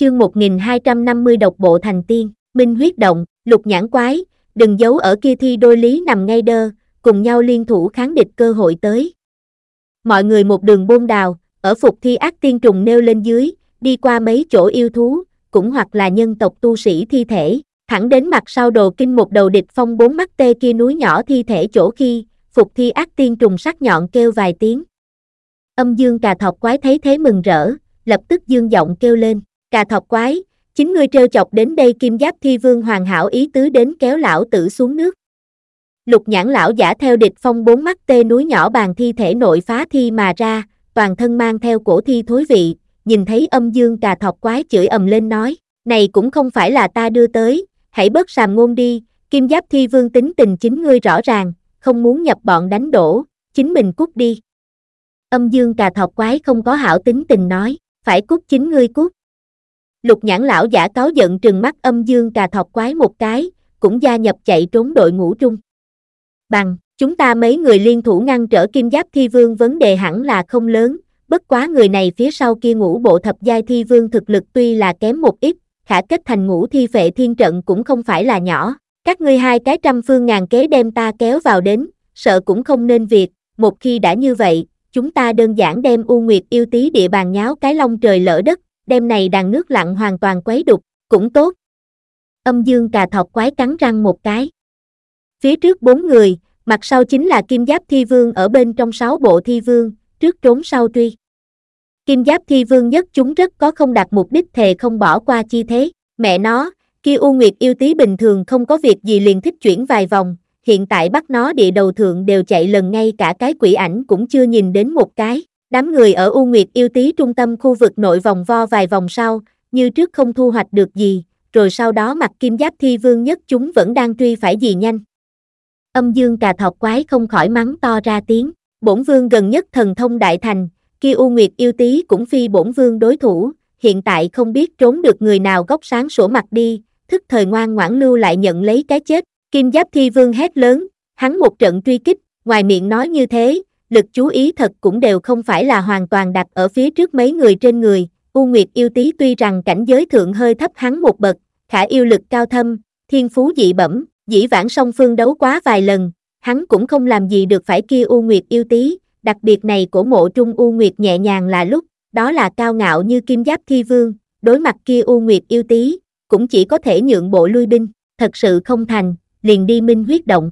Chương 1250 độc bộ thành tiên, minh huyết động, lục nhãn quái, đừng giấu ở kia thi đôi lý nằm ngay đơ, cùng nhau liên thủ kháng địch cơ hội tới. Mọi người một đường bôn đào, ở phục thi ác tiên trùng nêu lên dưới, đi qua mấy chỗ yêu thú, cũng hoặc là nhân tộc tu sĩ thi thể, thẳng đến mặt sau đồ kinh một đầu địch phong bốn mắt tê kia núi nhỏ thi thể chỗ khi, phục thi ác tiên trùng sắc nhọn kêu vài tiếng. Âm dương cà thọc quái thấy thế mừng rỡ, lập tức dương giọng kêu lên, cà thọc quái, chính ngươi trêu chọc đến đây kim giáp thi vương hoàn hảo ý tứ đến kéo lão tử xuống nước. Lục nhãn lão giả theo địch phong bốn mắt tê núi nhỏ bàn thi thể nội phá thi mà ra, toàn thân mang theo cổ thi thối vị, nhìn thấy âm dương cà thọc quái chửi ầm lên nói, này cũng không phải là ta đưa tới, hãy bớt sàm ngôn đi, kim giáp thi vương tính tình chính ngươi rõ ràng, không muốn nhập bọn đánh đổ, chính mình cút đi. Âm dương cà thọc quái không có hảo tính tình nói, phải cút chính ngươi cút. Lục nhãn lão giả cáo giận trừng mắt âm dương cà thọc quái một cái, cũng gia nhập chạy trốn đội ngũ trung. Bằng, chúng ta mấy người liên thủ ngăn trở kim giáp thi vương vấn đề hẳn là không lớn, bất quá người này phía sau kia ngũ bộ thập giai thi vương thực lực tuy là kém một ít, khả kết thành ngũ thi phệ thiên trận cũng không phải là nhỏ. Các ngươi hai cái trăm phương ngàn kế đem ta kéo vào đến, sợ cũng không nên việc, một khi đã như vậy, chúng ta đơn giản đem U Nguyệt yêu tí địa bàn nháo cái long trời lỡ đất, đêm này đàn nước lặng hoàn toàn quấy đục, cũng tốt. Âm dương cà thọc quái cắn răng một cái. Phía trước bốn người, mặt sau chính là kim giáp thi vương ở bên trong sáu bộ thi vương, trước trốn sau truy. Kim giáp thi vương nhất chúng rất có không đặt mục đích thề không bỏ qua chi thế, mẹ nó, kia U Nguyệt yêu tí bình thường không có việc gì liền thích chuyển vài vòng, hiện tại bắt nó địa đầu thượng đều chạy lần ngay cả cái quỷ ảnh cũng chưa nhìn đến một cái. Đám người ở U Nguyệt yêu tí trung tâm khu vực nội vòng vo vài vòng sau, như trước không thu hoạch được gì, rồi sau đó mặt kim giáp thi vương nhất chúng vẫn đang truy phải gì nhanh. Âm dương cà thọc quái không khỏi mắng to ra tiếng, bổn vương gần nhất thần thông đại thành, kia U Nguyệt yêu tí cũng phi bổn vương đối thủ, hiện tại không biết trốn được người nào góc sáng sổ mặt đi, thức thời ngoan ngoãn lưu lại nhận lấy cái chết, kim giáp thi vương hét lớn, hắn một trận truy kích, ngoài miệng nói như thế, lực chú ý thật cũng đều không phải là hoàn toàn đặt ở phía trước mấy người trên người, U Nguyệt yêu tí tuy rằng cảnh giới thượng hơi thấp hắn một bậc, khả yêu lực cao thâm, thiên phú dị bẩm, dĩ vãng song phương đấu quá vài lần, hắn cũng không làm gì được phải kia U Nguyệt yêu tí, đặc biệt này của mộ trung U Nguyệt nhẹ nhàng là lúc, đó là cao ngạo như kim giáp thi vương, đối mặt kia U Nguyệt yêu tí, cũng chỉ có thể nhượng bộ lui binh, thật sự không thành, liền đi minh huyết động.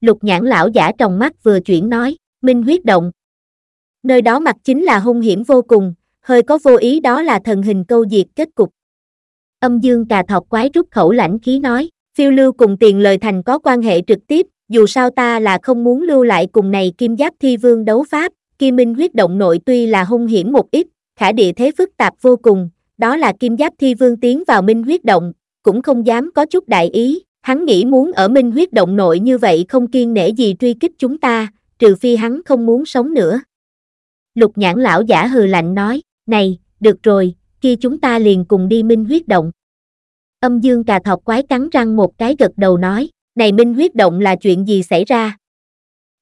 Lục nhãn lão giả trong mắt vừa chuyển nói, minh huyết động. Nơi đó mặt chính là hung hiểm vô cùng, hơi có vô ý đó là thần hình câu diệt kết cục. Âm dương cà thọc quái rút khẩu lãnh khí nói, phiêu lưu cùng tiền lời thành có quan hệ trực tiếp, dù sao ta là không muốn lưu lại cùng này kim giáp thi vương đấu pháp, kim minh huyết động nội tuy là hung hiểm một ít, khả địa thế phức tạp vô cùng, đó là kim giáp thi vương tiến vào minh huyết động, cũng không dám có chút đại ý, hắn nghĩ muốn ở minh huyết động nội như vậy không kiên nể gì truy kích chúng ta, trừ phi hắn không muốn sống nữa. Lục nhãn lão giả hừ lạnh nói, này, được rồi, kia chúng ta liền cùng đi minh huyết động. Âm dương cà thọc quái cắn răng một cái gật đầu nói, này minh huyết động là chuyện gì xảy ra?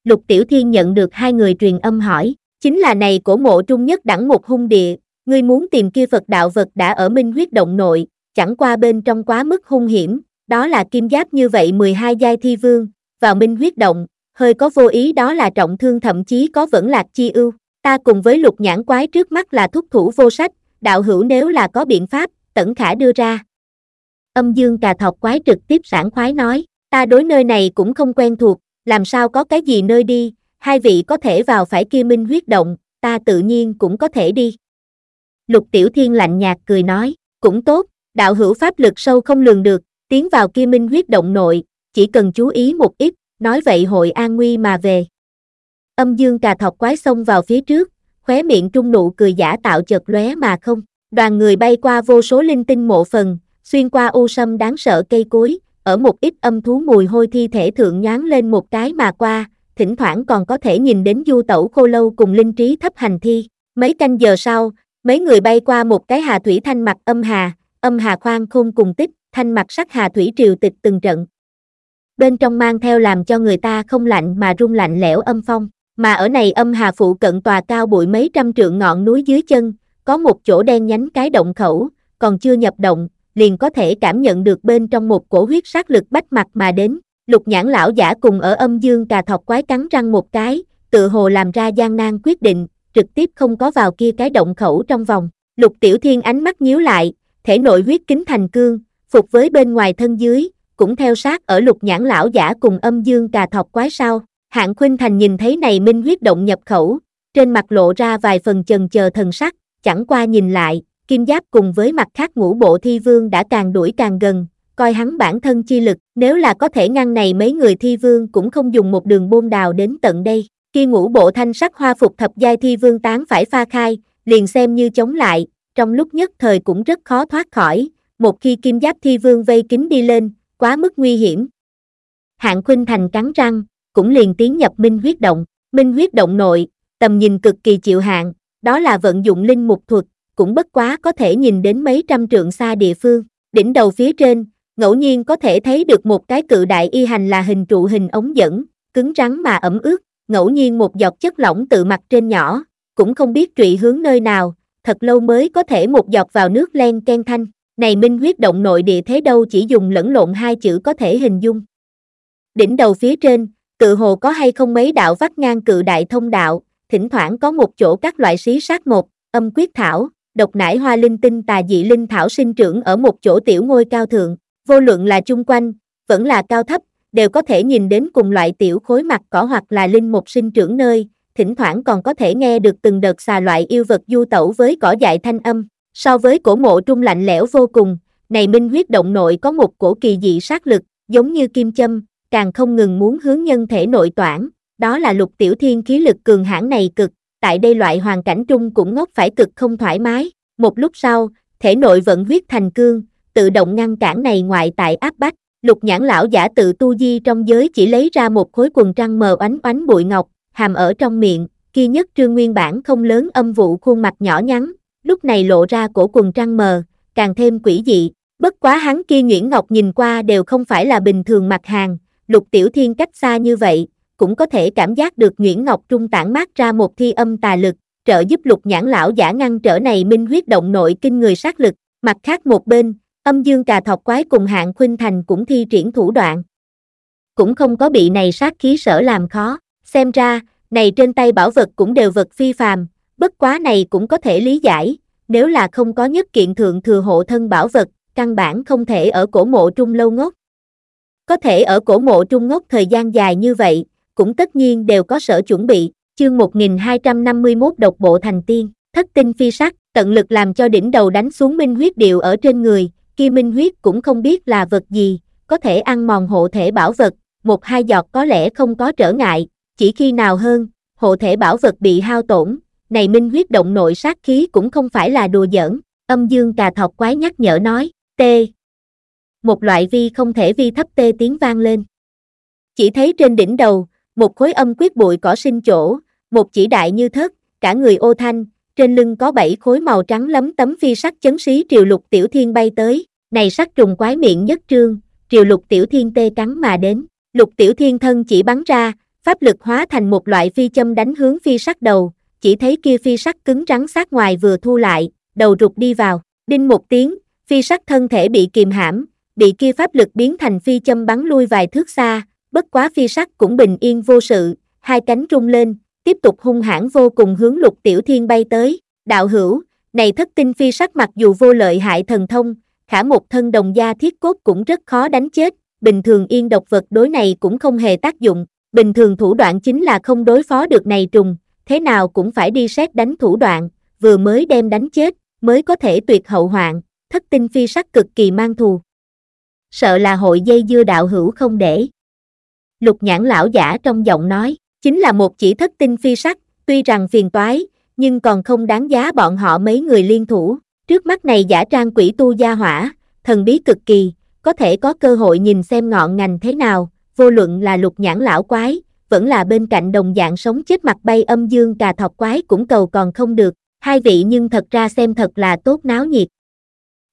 Lục Tiểu Thiên nhận được hai người truyền âm hỏi, chính là này cổ mộ trung nhất đẳng một hung địa, ngươi muốn tìm kia Phật đạo vật đã ở minh huyết động nội, chẳng qua bên trong quá mức hung hiểm, đó là kim giáp như vậy 12 giai thi vương, vào minh huyết động, hơi có vô ý đó là trọng thương thậm chí có vẫn lạc chi ưu. Ta cùng với lục nhãn quái trước mắt là thúc thủ vô sách, đạo hữu nếu là có biện pháp, tẩn khả đưa ra. Âm dương cà thọc quái trực tiếp sản khoái nói, ta đối nơi này cũng không quen thuộc, làm sao có cái gì nơi đi, hai vị có thể vào phải kia minh huyết động, ta tự nhiên cũng có thể đi. Lục Tiểu Thiên lạnh nhạt cười nói, cũng tốt, đạo hữu pháp lực sâu không lường được, tiến vào kia minh huyết động nội, chỉ cần chú ý một ít, nói vậy hội an nguy mà về. Âm dương cà thọc quái xông vào phía trước, khóe miệng trung nụ cười giả tạo chợt lóe mà không, đoàn người bay qua vô số linh tinh mộ phần, xuyên qua u sâm đáng sợ cây cối, ở một ít âm thú mùi hôi thi thể thượng nhoáng lên một cái mà qua, thỉnh thoảng còn có thể nhìn đến du tẩu khô lâu cùng linh trí thấp hành thi. Mấy canh giờ sau, mấy người bay qua một cái hà thủy thanh mặt âm hà, âm hà khoan khôn cùng tích, thanh mặt sắc hà thủy triều tịch từng trận. Bên trong mang theo làm cho người ta không lạnh mà rung lạnh lẽo âm phong, mà ở này âm hà phụ cận tòa cao bụi mấy trăm trượng ngọn núi dưới chân, có một chỗ đen nhánh cái động khẩu, còn chưa nhập động, liền có thể cảm nhận được bên trong một cổ huyết sát lực bách mặt mà đến. Lục nhãn lão giả cùng ở âm dương cà thọc quái cắn răng một cái, tự hồ làm ra gian nan quyết định, trực tiếp không có vào kia cái động khẩu trong vòng. Lục tiểu thiên ánh mắt nhíu lại, thể nội huyết kính thành cương, phục với bên ngoài thân dưới, cũng theo sát ở lục nhãn lão giả cùng âm dương cà thọc quái sao Hạng Khuynh Thành nhìn thấy này minh huyết động nhập khẩu, trên mặt lộ ra vài phần chần chờ thần sắc, chẳng qua nhìn lại, kim giáp cùng với mặt khác ngũ bộ thi vương đã càng đuổi càng gần, coi hắn bản thân chi lực, nếu là có thể ngăn này mấy người thi vương cũng không dùng một đường bôn đào đến tận đây. Khi ngũ bộ thanh sắc hoa phục thập giai thi vương tán phải pha khai, liền xem như chống lại, trong lúc nhất thời cũng rất khó thoát khỏi, một khi kim giáp thi vương vây kín đi lên, quá mức nguy hiểm. Hạng Khuynh Thành cắn răng, cũng liền tiến nhập minh huyết động, minh huyết động nội, tầm nhìn cực kỳ chịu hạn, đó là vận dụng linh mục thuật, cũng bất quá có thể nhìn đến mấy trăm trượng xa địa phương, đỉnh đầu phía trên, ngẫu nhiên có thể thấy được một cái cự đại y hành là hình trụ hình ống dẫn, cứng rắn mà ẩm ướt, ngẫu nhiên một giọt chất lỏng tự mặt trên nhỏ, cũng không biết trụy hướng nơi nào, thật lâu mới có thể một giọt vào nước len ken thanh, này minh huyết động nội địa thế đâu chỉ dùng lẫn lộn hai chữ có thể hình dung. Đỉnh đầu phía trên, tự hồ có hay không mấy đạo vắt ngang cự đại thông đạo, thỉnh thoảng có một chỗ các loại xí sát một, âm quyết thảo, độc nải hoa linh tinh tà dị linh thảo sinh trưởng ở một chỗ tiểu ngôi cao thượng, vô luận là chung quanh, vẫn là cao thấp, đều có thể nhìn đến cùng loại tiểu khối mặt cỏ hoặc là linh một sinh trưởng nơi, thỉnh thoảng còn có thể nghe được từng đợt xà loại yêu vật du tẩu với cỏ dại thanh âm, so với cổ mộ trung lạnh lẽo vô cùng, này minh huyết động nội có một cổ kỳ dị sát lực, giống như kim châm, càng không ngừng muốn hướng nhân thể nội toản, đó là lục tiểu thiên khí lực cường hãn này cực, tại đây loại hoàn cảnh trung cũng ngốc phải cực không thoải mái, một lúc sau, thể nội vận huyết thành cương, tự động ngăn cản này ngoại tại áp bách, lục nhãn lão giả tự tu di trong giới chỉ lấy ra một khối quần trăng mờ oánh oánh bụi ngọc, hàm ở trong miệng, kia nhất trương nguyên bản không lớn âm vụ khuôn mặt nhỏ nhắn, lúc này lộ ra cổ quần trăng mờ, càng thêm quỷ dị, bất quá hắn kia Nguyễn Ngọc nhìn qua đều không phải là bình thường mặt hàng, lục tiểu thiên cách xa như vậy, cũng có thể cảm giác được Nguyễn Ngọc Trung tản mát ra một thi âm tà lực, trợ giúp lục nhãn lão giả ngăn trở này minh huyết động nội kinh người sát lực, mặt khác một bên, âm dương cà thọc quái cùng hạng khuynh thành cũng thi triển thủ đoạn. Cũng không có bị này sát khí sở làm khó, xem ra, này trên tay bảo vật cũng đều vật phi phàm, bất quá này cũng có thể lý giải, nếu là không có nhất kiện thượng thừa hộ thân bảo vật, căn bản không thể ở cổ mộ trung lâu ngốc. Có thể ở cổ mộ trung ngốc thời gian dài như vậy, cũng tất nhiên đều có sở chuẩn bị, chương 1251 độc bộ thành tiên, thất tinh phi sắc, tận lực làm cho đỉnh đầu đánh xuống minh huyết điệu ở trên người, kia minh huyết cũng không biết là vật gì, có thể ăn mòn hộ thể bảo vật, một hai giọt có lẽ không có trở ngại, chỉ khi nào hơn, hộ thể bảo vật bị hao tổn, này minh huyết động nội sát khí cũng không phải là đùa giỡn, âm dương cà thọc quái nhắc nhở nói, tê. Một loại vi không thể vi thấp tê tiếng vang lên. Chỉ thấy trên đỉnh đầu, một khối âm quyết bụi cỏ sinh chỗ, một chỉ đại như thất, cả người ô thanh, trên lưng có bảy khối màu trắng lấm tấm phi sắc chấn xí triều lục tiểu thiên bay tới, này sắc trùng quái miệng nhất trương, triều lục tiểu thiên tê cắn mà đến, lục tiểu thiên thân chỉ bắn ra, pháp lực hóa thành một loại phi châm đánh hướng phi sắc đầu, chỉ thấy kia phi sắt cứng rắn sát ngoài vừa thu lại, đầu rụt đi vào, đinh một tiếng, phi sắt thân thể bị kìm hãm, bị kia pháp lực biến thành phi châm bắn lui vài thước xa, bất quá phi sắt cũng bình yên vô sự, hai cánh rung lên, tiếp tục hung hãn vô cùng hướng lục tiểu thiên bay tới, đạo hữu, này thất tinh phi sắt mặc dù vô lợi hại thần thông, khả một thân đồng gia thiết cốt cũng rất khó đánh chết, bình thường yên độc vật đối này cũng không hề tác dụng, bình thường thủ đoạn chính là không đối phó được này trùng, thế nào cũng phải đi xét đánh thủ đoạn, vừa mới đem đánh chết, mới có thể tuyệt hậu hoạn, thất tinh phi sắc cực kỳ mang thù. Sợ là hội dây dưa đạo hữu không để. Lục nhãn lão giả trong giọng nói, chính là một chỉ thất tinh phi sắc, tuy rằng phiền toái, nhưng còn không đáng giá bọn họ mấy người liên thủ. Trước mắt này giả trang quỷ tu gia hỏa, thần bí cực kỳ, có thể có cơ hội nhìn xem ngọn ngành thế nào, vô luận là lục nhãn lão quái, vẫn là bên cạnh đồng dạng sống chết mặt bay âm dương cà thọc quái cũng cầu còn không được, hai vị nhưng thật ra xem thật là tốt náo nhiệt.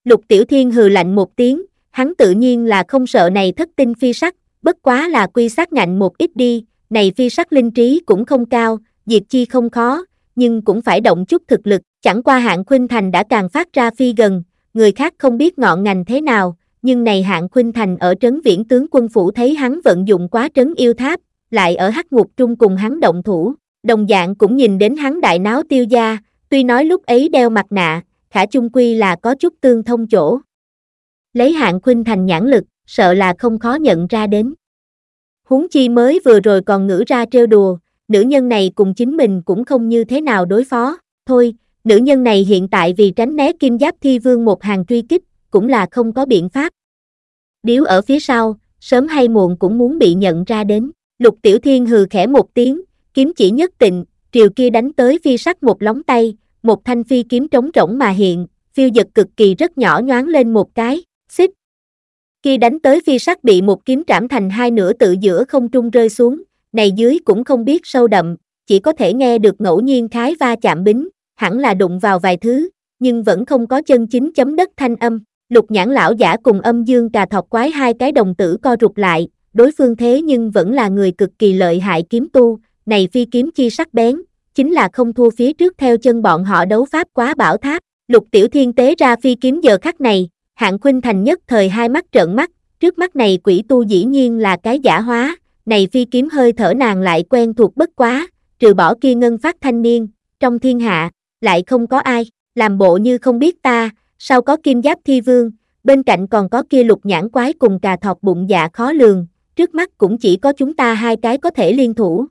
Lục Tiểu Thiên hừ lạnh một tiếng, hắn tự nhiên là không sợ này thất tinh phi sắc, bất quá là quy sát ngạnh một ít đi, này phi sắc linh trí cũng không cao, diệt chi không khó, nhưng cũng phải động chút thực lực, chẳng qua hạng khuynh thành đã càng phát ra phi gần, người khác không biết ngọn ngành thế nào, nhưng này hạng khuynh thành ở trấn viễn tướng quân phủ thấy hắn vận dụng quá trấn yêu tháp, lại ở hắc ngục trung cùng hắn động thủ, đồng dạng cũng nhìn đến hắn đại náo tiêu gia, tuy nói lúc ấy đeo mặt nạ, khả chung quy là có chút tương thông chỗ. Lấy hạng khuynh thành nhãn lực, sợ là không khó nhận ra đến. Huống chi mới vừa rồi còn ngữ ra trêu đùa, nữ nhân này cùng chính mình cũng không như thế nào đối phó, thôi, nữ nhân này hiện tại vì tránh né kim giáp thi vương một hàng truy kích, cũng là không có biện pháp. Điếu ở phía sau, sớm hay muộn cũng muốn bị nhận ra đến, lục tiểu thiên hừ khẽ một tiếng, kiếm chỉ nhất tịnh, triều kia đánh tới phi sắc một lóng tay, một thanh phi kiếm trống rỗng mà hiện, phiêu giật cực kỳ rất nhỏ nhoáng lên một cái, xích. Khi đánh tới phi sắc bị một kiếm trảm thành hai nửa tự giữa không trung rơi xuống, này dưới cũng không biết sâu đậm, chỉ có thể nghe được ngẫu nhiên khái va chạm bính, hẳn là đụng vào vài thứ, nhưng vẫn không có chân chính chấm đất thanh âm. Lục nhãn lão giả cùng âm dương cà thọc quái hai cái đồng tử co rụt lại, đối phương thế nhưng vẫn là người cực kỳ lợi hại kiếm tu, này phi kiếm chi sắc bén, chính là không thua phía trước theo chân bọn họ đấu pháp quá bảo tháp. Lục tiểu thiên tế ra phi kiếm giờ khắc này, hạng khuynh thành nhất thời hai mắt trợn mắt, trước mắt này quỷ tu dĩ nhiên là cái giả hóa, này phi kiếm hơi thở nàng lại quen thuộc bất quá, trừ bỏ kia ngân phát thanh niên, trong thiên hạ, lại không có ai, làm bộ như không biết ta, sau có kim giáp thi vương, bên cạnh còn có kia lục nhãn quái cùng cà thọt bụng dạ khó lường, trước mắt cũng chỉ có chúng ta hai cái có thể liên thủ.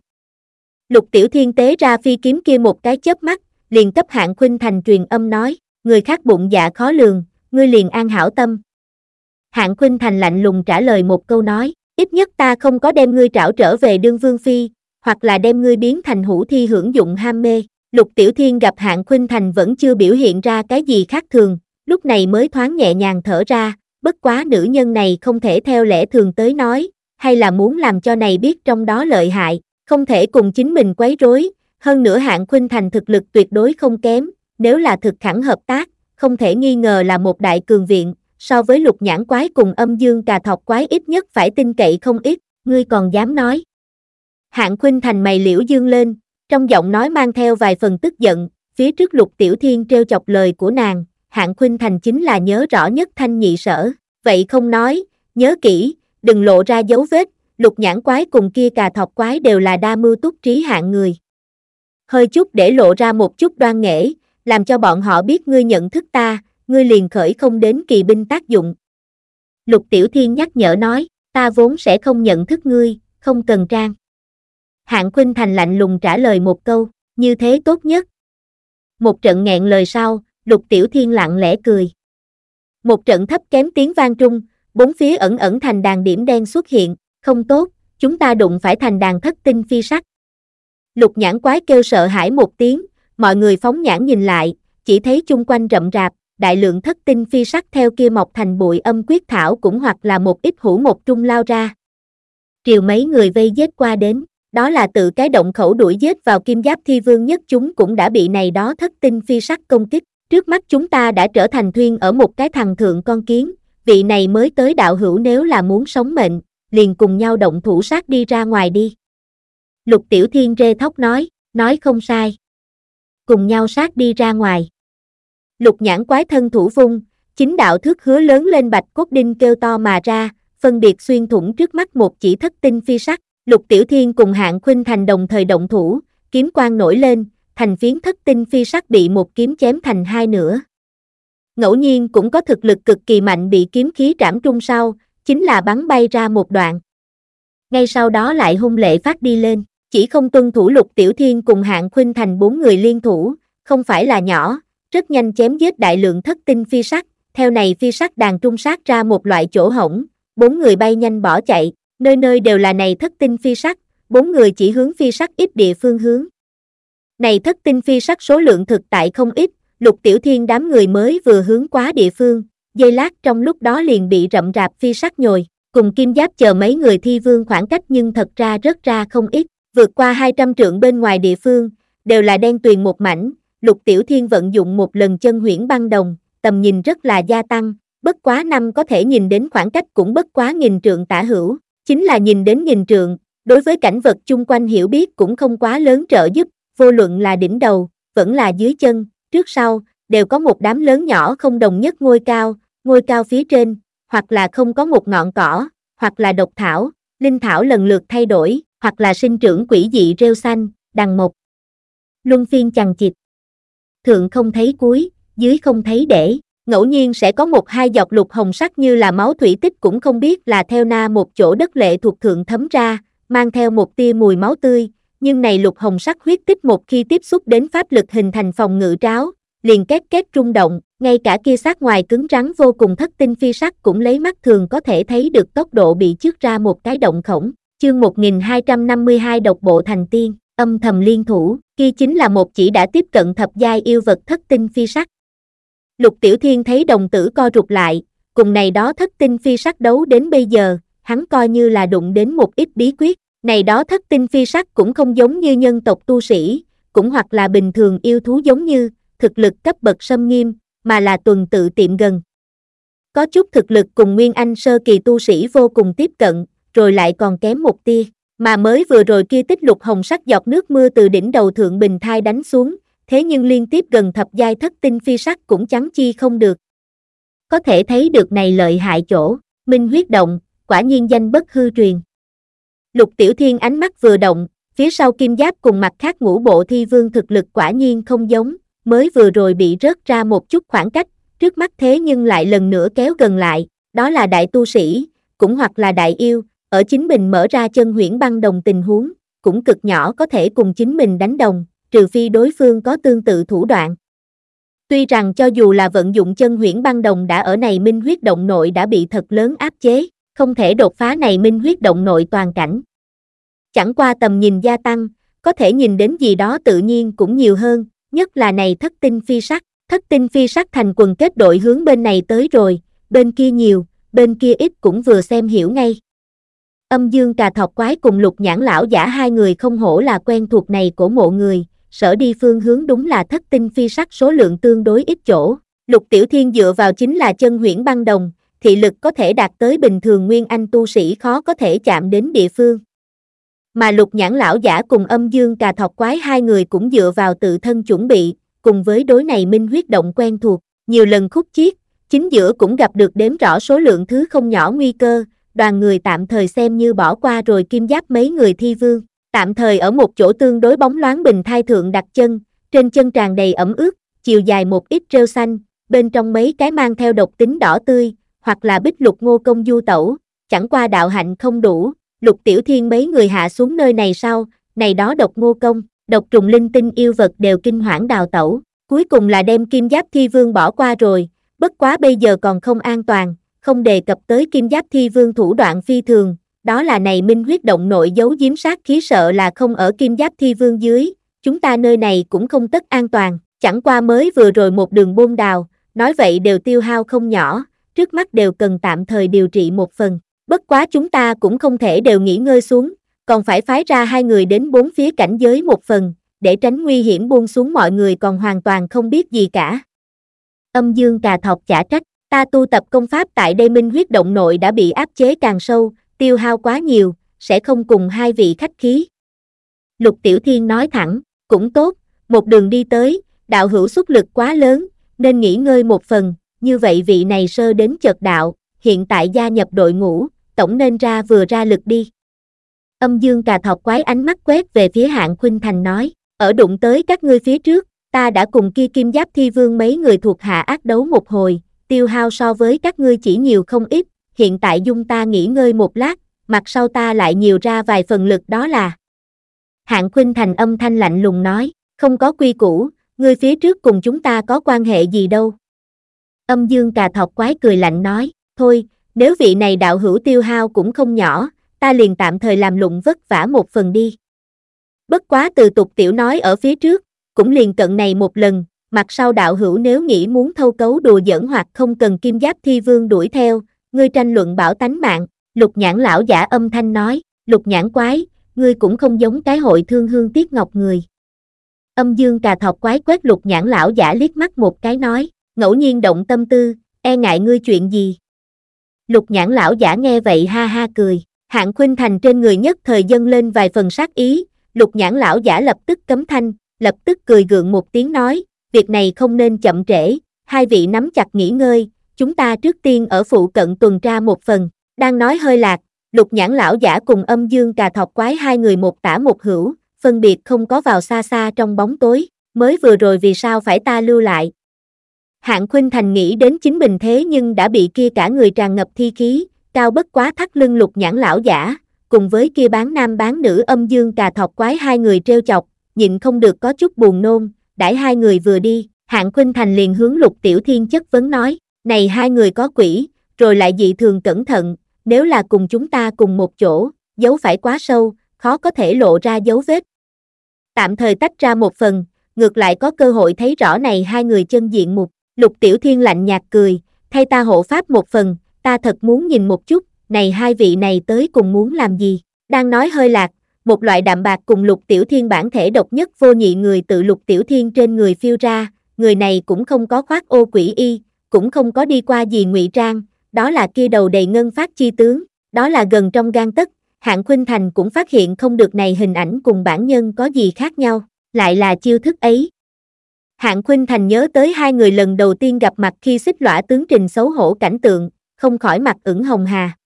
Lục tiểu thiên tế ra phi kiếm kia một cái chớp mắt, liền cấp hạng khuynh thành truyền âm nói, người khác bụng dạ khó lường, ngươi liền an hảo tâm. Hạng khuynh thành lạnh lùng trả lời một câu nói, ít nhất ta không có đem ngươi trảo trở về đương vương phi, hoặc là đem ngươi biến thành hữu thi hưởng dụng ham mê. Lục Tiểu Thiên gặp Hạng Khuynh Thành vẫn chưa biểu hiện ra cái gì khác thường, lúc này mới thoáng nhẹ nhàng thở ra, bất quá nữ nhân này không thể theo lẽ thường tới nói, hay là muốn làm cho này biết trong đó lợi hại, không thể cùng chính mình quấy rối, hơn nữa Hạng Khuynh Thành thực lực tuyệt đối không kém, nếu là thực khẳng hợp tác, không thể nghi ngờ là một đại cường viện, so với lục nhãn quái cùng âm dương cà thọc quái ít nhất phải tin cậy không ít, ngươi còn dám nói. Hạng Khuynh Thành mày liễu dương lên, trong giọng nói mang theo vài phần tức giận, phía trước lục tiểu thiên treo chọc lời của nàng, hạng khuynh thành chính là nhớ rõ nhất thanh nhị sở, vậy không nói, nhớ kỹ, đừng lộ ra dấu vết, lục nhãn quái cùng kia cà thọc quái đều là đa mưu túc trí hạng người. Hơi chút để lộ ra một chút đoan nghệ, làm cho bọn họ biết ngươi nhận thức ta, ngươi liền khởi không đến kỳ binh tác dụng. Lục Tiểu Thiên nhắc nhở nói, ta vốn sẽ không nhận thức ngươi, không cần trang. Hạng Khuynh Thành lạnh lùng trả lời một câu, như thế tốt nhất. Một trận nghẹn lời sau, Lục Tiểu Thiên lặng lẽ cười. Một trận thấp kém tiếng vang trung, bốn phía ẩn ẩn thành đàn điểm đen xuất hiện, không tốt, chúng ta đụng phải thành đàn thất tinh phi sắc. Lục nhãn quái kêu sợ hãi một tiếng, mọi người phóng nhãn nhìn lại, chỉ thấy chung quanh rậm rạp, đại lượng thất tinh phi sắc theo kia mọc thành bụi âm quyết thảo cũng hoặc là một ít hũ một trung lao ra. Triều mấy người vây giết qua đến, đó là tự cái động khẩu đuổi giết vào kim giáp thi vương nhất chúng cũng đã bị này đó thất tinh phi sắc công kích. Trước mắt chúng ta đã trở thành thuyên ở một cái thằng thượng con kiến, vị này mới tới đạo hữu nếu là muốn sống mệnh, liền cùng nhau động thủ sát đi ra ngoài đi. Lục Tiểu Thiên rê thóc nói, nói không sai. Cùng nhau sát đi ra ngoài. Lục nhãn quái thân thủ vung, chính đạo thước hứa lớn lên bạch cốt đinh kêu to mà ra, phân biệt xuyên thủng trước mắt một chỉ thất tinh phi sắc, Lục Tiểu Thiên cùng hạng khuynh thành đồng thời động thủ, kiếm quang nổi lên, thành phiến thất tinh phi sắc bị một kiếm chém thành hai nửa. Ngẫu nhiên cũng có thực lực cực kỳ mạnh bị kiếm khí trảm trung sau, chính là bắn bay ra một đoạn. Ngay sau đó lại hung lệ phát đi lên, chỉ không tuân thủ lục tiểu thiên cùng hạng khuynh thành bốn người liên thủ, không phải là nhỏ, rất nhanh chém giết đại lượng thất tinh phi sắc, theo này phi sắc đàn trung sát ra một loại chỗ hổng, bốn người bay nhanh bỏ chạy, nơi nơi đều là này thất tinh phi sắc, bốn người chỉ hướng phi sắc ít địa phương hướng. Này thất tinh phi sắc số lượng thực tại không ít, lục tiểu thiên đám người mới vừa hướng quá địa phương, dây lát trong lúc đó liền bị rậm rạp phi sắc nhồi, cùng kim giáp chờ mấy người thi vương khoảng cách nhưng thật ra rất ra không ít, vượt qua 200 trượng bên ngoài địa phương, đều là đen tuyền một mảnh, lục tiểu thiên vận dụng một lần chân huyễn băng đồng, tầm nhìn rất là gia tăng, bất quá năm có thể nhìn đến khoảng cách cũng bất quá nghìn trượng tả hữu, chính là nhìn đến nghìn trượng, đối với cảnh vật chung quanh hiểu biết cũng không quá lớn trợ giúp, vô luận là đỉnh đầu, vẫn là dưới chân, trước sau, đều có một đám lớn nhỏ không đồng nhất ngôi cao, ngôi cao phía trên, hoặc là không có một ngọn cỏ, hoặc là độc thảo, linh thảo lần lượt thay đổi, hoặc là sinh trưởng quỷ dị rêu xanh, đằng mộc. Luân phiên chằng chịt. Thượng không thấy cuối, dưới không thấy để, ngẫu nhiên sẽ có một hai giọt lục hồng sắc như là máu thủy tích cũng không biết là theo na một chỗ đất lệ thuộc thượng thấm ra, mang theo một tia mùi máu tươi, nhưng này lục hồng sắc huyết tích một khi tiếp xúc đến pháp lực hình thành phòng ngự tráo, liền két két rung động, ngay cả kia sát ngoài cứng rắn vô cùng thất tinh phi sắc cũng lấy mắt thường có thể thấy được tốc độ bị trước ra một cái động khổng. Chương 1252 độc bộ thành tiên, âm thầm liên thủ, kia chính là một chỉ đã tiếp cận thập giai yêu vật thất tinh phi sắc. Lục Tiểu Thiên thấy đồng tử co rụt lại, cùng này đó thất tinh phi sắc đấu đến bây giờ, hắn coi như là đụng đến một ít bí quyết, này đó thất tinh phi sắc cũng không giống như nhân tộc tu sĩ, cũng hoặc là bình thường yêu thú giống như, thực lực cấp bậc sâm nghiêm, mà là tuần tự tiệm gần. Có chút thực lực cùng Nguyên Anh sơ kỳ tu sĩ vô cùng tiếp cận, rồi lại còn kém một tia, mà mới vừa rồi kia tích lục hồng sắc giọt nước mưa từ đỉnh đầu thượng bình thai đánh xuống, thế nhưng liên tiếp gần thập giai thất tinh phi sắc cũng chắn chi không được. Có thể thấy được này lợi hại chỗ, minh huyết động, quả nhiên danh bất hư truyền. Lục Tiểu Thiên ánh mắt vừa động, phía sau kim giáp cùng mặt khác ngũ bộ thi vương thực lực quả nhiên không giống, mới vừa rồi bị rớt ra một chút khoảng cách, trước mắt thế nhưng lại lần nữa kéo gần lại, đó là đại tu sĩ, cũng hoặc là đại yêu, ở chính mình mở ra chân huyễn băng đồng tình huống, cũng cực nhỏ có thể cùng chính mình đánh đồng, trừ phi đối phương có tương tự thủ đoạn. Tuy rằng cho dù là vận dụng chân huyễn băng đồng đã ở này minh huyết động nội đã bị thật lớn áp chế, không thể đột phá này minh huyết động nội toàn cảnh. Chẳng qua tầm nhìn gia tăng, có thể nhìn đến gì đó tự nhiên cũng nhiều hơn, nhất là này thất tinh phi sắc, thất tinh phi sắc thành quần kết đội hướng bên này tới rồi, bên kia nhiều, bên kia ít cũng vừa xem hiểu ngay. Âm dương cà thọc quái cùng lục nhãn lão giả hai người không hổ là quen thuộc này của mộ người, sở đi phương hướng đúng là thất tinh phi sắc số lượng tương đối ít chỗ. Lục Tiểu Thiên dựa vào chính là chân huyễn băng đồng, thị lực có thể đạt tới bình thường nguyên anh tu sĩ khó có thể chạm đến địa phương. Mà lục nhãn lão giả cùng âm dương cà thọc quái hai người cũng dựa vào tự thân chuẩn bị, cùng với đối này minh huyết động quen thuộc, nhiều lần khúc chiết, chính giữa cũng gặp được đếm rõ số lượng thứ không nhỏ nguy cơ, đoàn người tạm thời xem như bỏ qua rồi kim giáp mấy người thi vương, tạm thời ở một chỗ tương đối bóng loáng bình thai thượng đặt chân, trên chân tràn đầy ẩm ướt, chiều dài một ít rêu xanh, bên trong mấy cái mang theo độc tính đỏ tươi, hoặc là bích lục ngô công du tẩu, chẳng qua đạo hạnh không đủ, lục tiểu thiên mấy người hạ xuống nơi này sau, này đó độc ngô công, độc trùng linh tinh yêu vật đều kinh hoảng đào tẩu, cuối cùng là đem kim giáp thi vương bỏ qua rồi, bất quá bây giờ còn không an toàn, không đề cập tới kim giáp thi vương thủ đoạn phi thường, đó là này minh huyết động nội giấu giếm sát khí sợ là không ở kim giáp thi vương dưới, chúng ta nơi này cũng không tất an toàn, chẳng qua mới vừa rồi một đường bôn đào, nói vậy đều tiêu hao không nhỏ, trước mắt đều cần tạm thời điều trị một phần, bất quá chúng ta cũng không thể đều nghỉ ngơi xuống, còn phải phái ra hai người đến bốn phía cảnh giới một phần, để tránh nguy hiểm buông xuống mọi người còn hoàn toàn không biết gì cả. Âm dương cà thọc chả trách, ta tu tập công pháp tại đây minh huyết động nội đã bị áp chế càng sâu, tiêu hao quá nhiều, sẽ không cùng hai vị khách khí. Lục Tiểu Thiên nói thẳng, cũng tốt, một đường đi tới, đạo hữu xuất lực quá lớn, nên nghỉ ngơi một phần, như vậy vị này sơ đến chợt đạo, hiện tại gia nhập đội ngũ, tổng nên ra vừa ra lực đi. Âm dương cà thọc quái ánh mắt quét về phía hạng khuynh thành nói, ở đụng tới các ngươi phía trước, ta đã cùng kia kim giáp thi vương mấy người thuộc hạ ác đấu một hồi, tiêu hao so với các ngươi chỉ nhiều không ít, hiện tại dung ta nghỉ ngơi một lát, mặt sau ta lại nhiều ra vài phần lực đó là. Hạng Khuynh Thành âm thanh lạnh lùng nói, không có quy củ, ngươi phía trước cùng chúng ta có quan hệ gì đâu. Âm dương cà thọc quái cười lạnh nói, thôi, nếu vị này đạo hữu tiêu hao cũng không nhỏ, ta liền tạm thời làm lụng vất vả một phần đi. Bất quá từ tục tiểu nói ở phía trước, cũng liền cận này một lần, mặt sau đạo hữu nếu nghĩ muốn thâu cấu đùa giỡn hoặc không cần kim giáp thi vương đuổi theo, ngươi tranh luận bảo tánh mạng, lục nhãn lão giả âm thanh nói, lục nhãn quái, ngươi cũng không giống cái hội thương hương tiếc ngọc người. Âm dương cà thọc quái quét lục nhãn lão giả liếc mắt một cái nói, ngẫu nhiên động tâm tư, e ngại ngươi chuyện gì. Lục nhãn lão giả nghe vậy ha ha cười, hạng khuynh thành trên người nhất thời dâng lên vài phần sát ý, lục nhãn lão giả lập tức cấm thanh, lập tức cười gượng một tiếng nói, việc này không nên chậm trễ, hai vị nắm chặt nghỉ ngơi, chúng ta trước tiên ở phụ cận tuần tra một phần, đang nói hơi lạc, lục nhãn lão giả cùng âm dương cà thọc quái hai người một tả một hữu, phân biệt không có vào xa xa trong bóng tối, mới vừa rồi vì sao phải ta lưu lại. Hạng Khuynh Thành nghĩ đến chính mình thế nhưng đã bị kia cả người tràn ngập thi khí, cao bất quá thắt lưng lục nhãn lão giả, cùng với kia bán nam bán nữ âm dương cà thọc quái hai người treo chọc, nhịn không được có chút buồn nôn, đãi hai người vừa đi, Hạng Khuynh Thành liền hướng Lục Tiểu Thiên chất vấn nói, này hai người có quỷ, rồi lại dị thường cẩn thận, nếu là cùng chúng ta cùng một chỗ, dấu phải quá sâu, khó có thể lộ ra dấu vết. Tạm thời tách ra một phần, ngược lại có cơ hội thấy rõ này hai người chân diện mục, Lục Tiểu Thiên lạnh nhạt cười, thay ta hộ pháp một phần, ta thật muốn nhìn một chút, này hai vị này tới cùng muốn làm gì, đang nói hơi lạc, một loại đạm bạc cùng lục tiểu thiên bản thể độc nhất vô nhị người tự lục tiểu thiên trên người phiêu ra, người này cũng không có khoác ô quỷ y, cũng không có đi qua gì ngụy trang, đó là kia đầu đầy ngân phát chi tướng, đó là gần trong gan tất, hạng khuynh thành cũng phát hiện không được này hình ảnh cùng bản nhân có gì khác nhau, lại là chiêu thức ấy. Hạng khuynh thành nhớ tới hai người lần đầu tiên gặp mặt khi xích lõa tướng trình xấu hổ cảnh tượng, không khỏi mặt ửng hồng hà.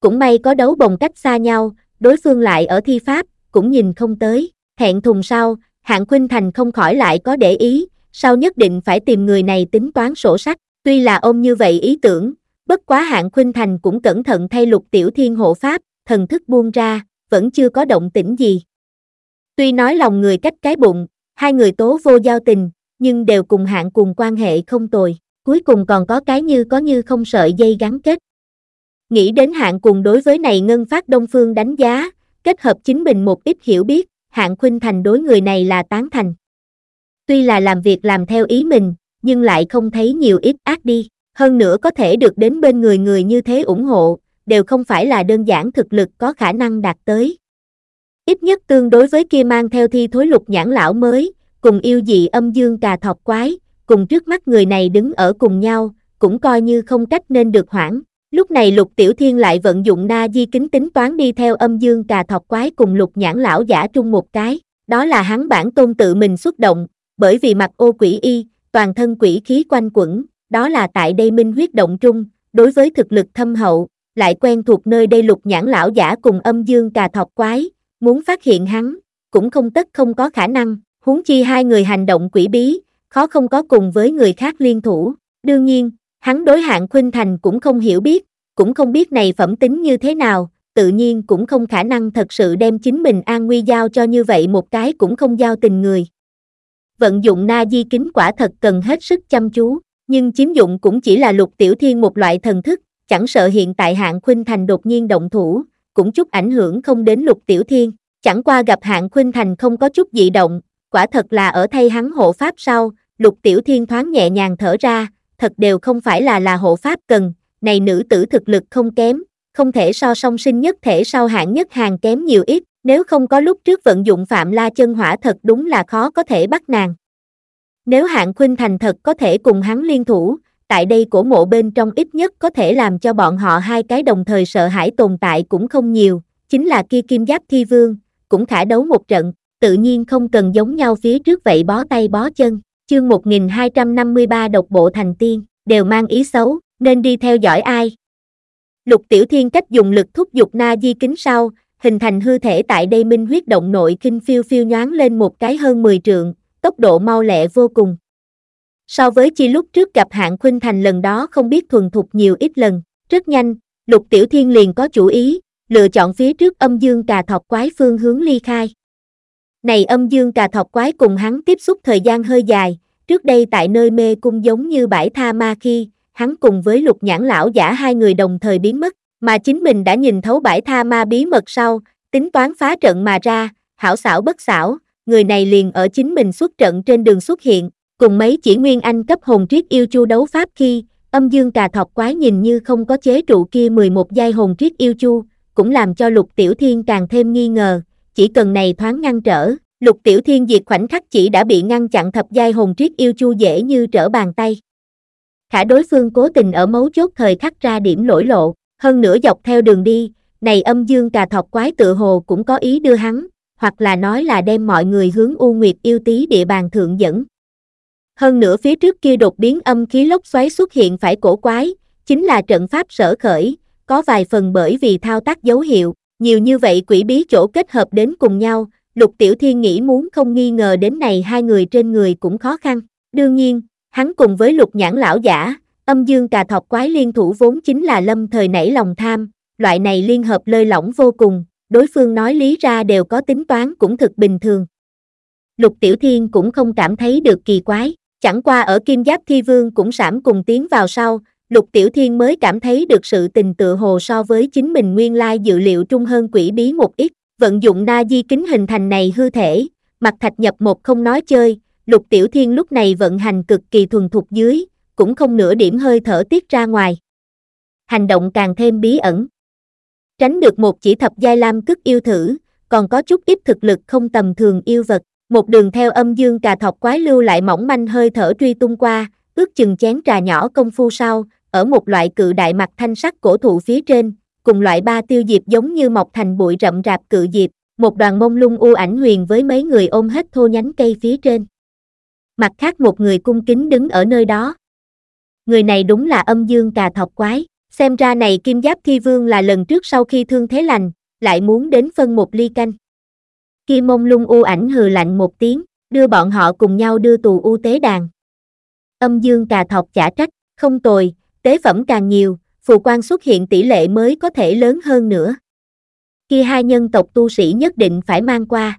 Cũng may có đấu bồng cách xa nhau, đối phương lại ở thi pháp, cũng nhìn không tới, hẹn thùng sau, hạng khuynh thành không khỏi lại có để ý, sau nhất định phải tìm người này tính toán sổ sách, tuy là ông như vậy ý tưởng, bất quá hạng khuynh thành cũng cẩn thận thay lục tiểu thiên hộ pháp, thần thức buông ra, vẫn chưa có động tĩnh gì. Tuy nói lòng người cách cái bụng, hai người tố vô giao tình, nhưng đều cùng hạng cùng quan hệ không tồi, cuối cùng còn có cái như có như không sợi dây gắn kết. Nghĩ đến hạng cùng đối với này ngân phát đông phương đánh giá, kết hợp chính mình một ít hiểu biết, hạng khuynh thành đối người này là tán thành. Tuy là làm việc làm theo ý mình, nhưng lại không thấy nhiều ít ác đi, hơn nữa có thể được đến bên người người như thế ủng hộ, đều không phải là đơn giản thực lực có khả năng đạt tới. Ít nhất tương đối với kia mang theo thi thối lục nhãn lão mới, cùng yêu dị âm dương cà thọc quái, cùng trước mắt người này đứng ở cùng nhau, cũng coi như không cách nên được hoãn. Lúc này Lục Tiểu Thiên lại vận dụng na di kính tính toán đi theo âm dương cà thọc quái cùng lục nhãn lão giả trung một cái, đó là hắn bản tôn tự mình xuất động, bởi vì mặt ô quỷ y, toàn thân quỷ khí quanh quẩn, đó là tại đây minh huyết động trung, đối với thực lực thâm hậu, lại quen thuộc nơi đây lục nhãn lão giả cùng âm dương cà thọc quái, muốn phát hiện hắn, cũng không tất không có khả năng, huống chi hai người hành động quỷ bí, khó không có cùng với người khác liên thủ, đương nhiên, Hắn đối hạng khuynh thành cũng không hiểu biết, cũng không biết này phẩm tính như thế nào, tự nhiên cũng không khả năng thật sự đem chính mình an nguy giao cho như vậy một cái cũng không giao tình người. Vận dụng na di kính quả thật cần hết sức chăm chú, nhưng chiếm dụng cũng chỉ là lục tiểu thiên một loại thần thức, chẳng sợ hiện tại hạng khuynh thành đột nhiên động thủ, cũng chút ảnh hưởng không đến lục tiểu thiên, chẳng qua gặp hạng khuynh thành không có chút dị động, quả thật là ở thay hắn hộ pháp sau, lục tiểu thiên thoáng nhẹ nhàng thở ra, thật đều không phải là là hộ pháp cần, này nữ tử thực lực không kém, không thể so song sinh nhất thể sau hạng nhất hàng kém nhiều ít, nếu không có lúc trước vận dụng phạm la chân hỏa thật đúng là khó có thể bắt nàng. Nếu hạng khuynh thành thật có thể cùng hắn liên thủ, tại đây cổ mộ bên trong ít nhất có thể làm cho bọn họ hai cái đồng thời sợ hãi tồn tại cũng không nhiều, chính là kia kim giáp thi vương, cũng khả đấu một trận, tự nhiên không cần giống nhau phía trước vậy bó tay bó chân chương 1253 độc bộ thành tiên, đều mang ý xấu, nên đi theo dõi ai. Lục Tiểu Thiên cách dùng lực thúc dục na di kính sau, hình thành hư thể tại đây minh huyết động nội kinh phiêu phiêu nhoáng lên một cái hơn 10 trượng, tốc độ mau lẹ vô cùng. So với chi lúc trước gặp hạng khuynh thành lần đó không biết thuần thục nhiều ít lần, rất nhanh, Lục Tiểu Thiên liền có chủ ý, lựa chọn phía trước âm dương cà thọc quái phương hướng ly khai. Này âm dương cà thọc quái cùng hắn tiếp xúc thời gian hơi dài, trước đây tại nơi mê cung giống như bãi tha ma khi, hắn cùng với lục nhãn lão giả hai người đồng thời biến mất, mà chính mình đã nhìn thấu bãi tha ma bí mật sau, tính toán phá trận mà ra, hảo xảo bất xảo, người này liền ở chính mình xuất trận trên đường xuất hiện, cùng mấy chỉ nguyên anh cấp hồn triết yêu chu đấu pháp khi, âm dương cà thọc quái nhìn như không có chế trụ kia 11 giai hồn triết yêu chu, cũng làm cho lục tiểu thiên càng thêm nghi ngờ, chỉ cần này thoáng ngăn trở, lục tiểu thiên diệt khoảnh khắc chỉ đã bị ngăn chặn thập giai hồn triết yêu chu dễ như trở bàn tay. Khả đối phương cố tình ở mấu chốt thời khắc ra điểm lỗi lộ, hơn nữa dọc theo đường đi, này âm dương cà thọc quái tự hồ cũng có ý đưa hắn, hoặc là nói là đem mọi người hướng U Nguyệt yêu tí địa bàn thượng dẫn. Hơn nữa phía trước kia đột biến âm khí lốc xoáy xuất hiện phải cổ quái, chính là trận pháp sở khởi, có vài phần bởi vì thao tác dấu hiệu, nhiều như vậy quỷ bí chỗ kết hợp đến cùng nhau, Lục Tiểu Thiên nghĩ muốn không nghi ngờ đến này hai người trên người cũng khó khăn. Đương nhiên, hắn cùng với lục nhãn lão giả, âm dương cà thọc quái liên thủ vốn chính là lâm thời nảy lòng tham, loại này liên hợp lơi lỏng vô cùng, đối phương nói lý ra đều có tính toán cũng thực bình thường. Lục Tiểu Thiên cũng không cảm thấy được kỳ quái, chẳng qua ở Kim Giáp Thi Vương cũng sảm cùng tiến vào sau, Lục Tiểu Thiên mới cảm thấy được sự tình tựa hồ so với chính mình nguyên lai dự liệu trung hơn quỷ bí một ít, vận dụng na di kính hình thành này hư thể, mặt thạch nhập một không nói chơi, Lục Tiểu Thiên lúc này vận hành cực kỳ thuần thục dưới, cũng không nửa điểm hơi thở tiết ra ngoài. Hành động càng thêm bí ẩn. Tránh được một chỉ thập giai lam cức yêu thử, còn có chút ít thực lực không tầm thường yêu vật, một đường theo âm dương cà thọc quái lưu lại mỏng manh hơi thở truy tung qua, ước chừng chén trà nhỏ công phu sau, ở một loại cự đại mặt thanh sắc cổ thụ phía trên, cùng loại ba tiêu diệp giống như mọc thành bụi rậm rạp cự diệp, một đoàn mông lung u ảnh huyền với mấy người ôm hết thô nhánh cây phía trên. Mặt khác một người cung kính đứng ở nơi đó. Người này đúng là âm dương cà thọc quái, xem ra này kim giáp thi vương là lần trước sau khi thương thế lành, lại muốn đến phân một ly canh. Kim mông lung u ảnh hừ lạnh một tiếng, đưa bọn họ cùng nhau đưa tù u tế đàn. Âm dương cà thọc chả trách, không tồi, tế phẩm càng nhiều, phù quan xuất hiện tỷ lệ mới có thể lớn hơn nữa. Kia hai nhân tộc tu sĩ nhất định phải mang qua.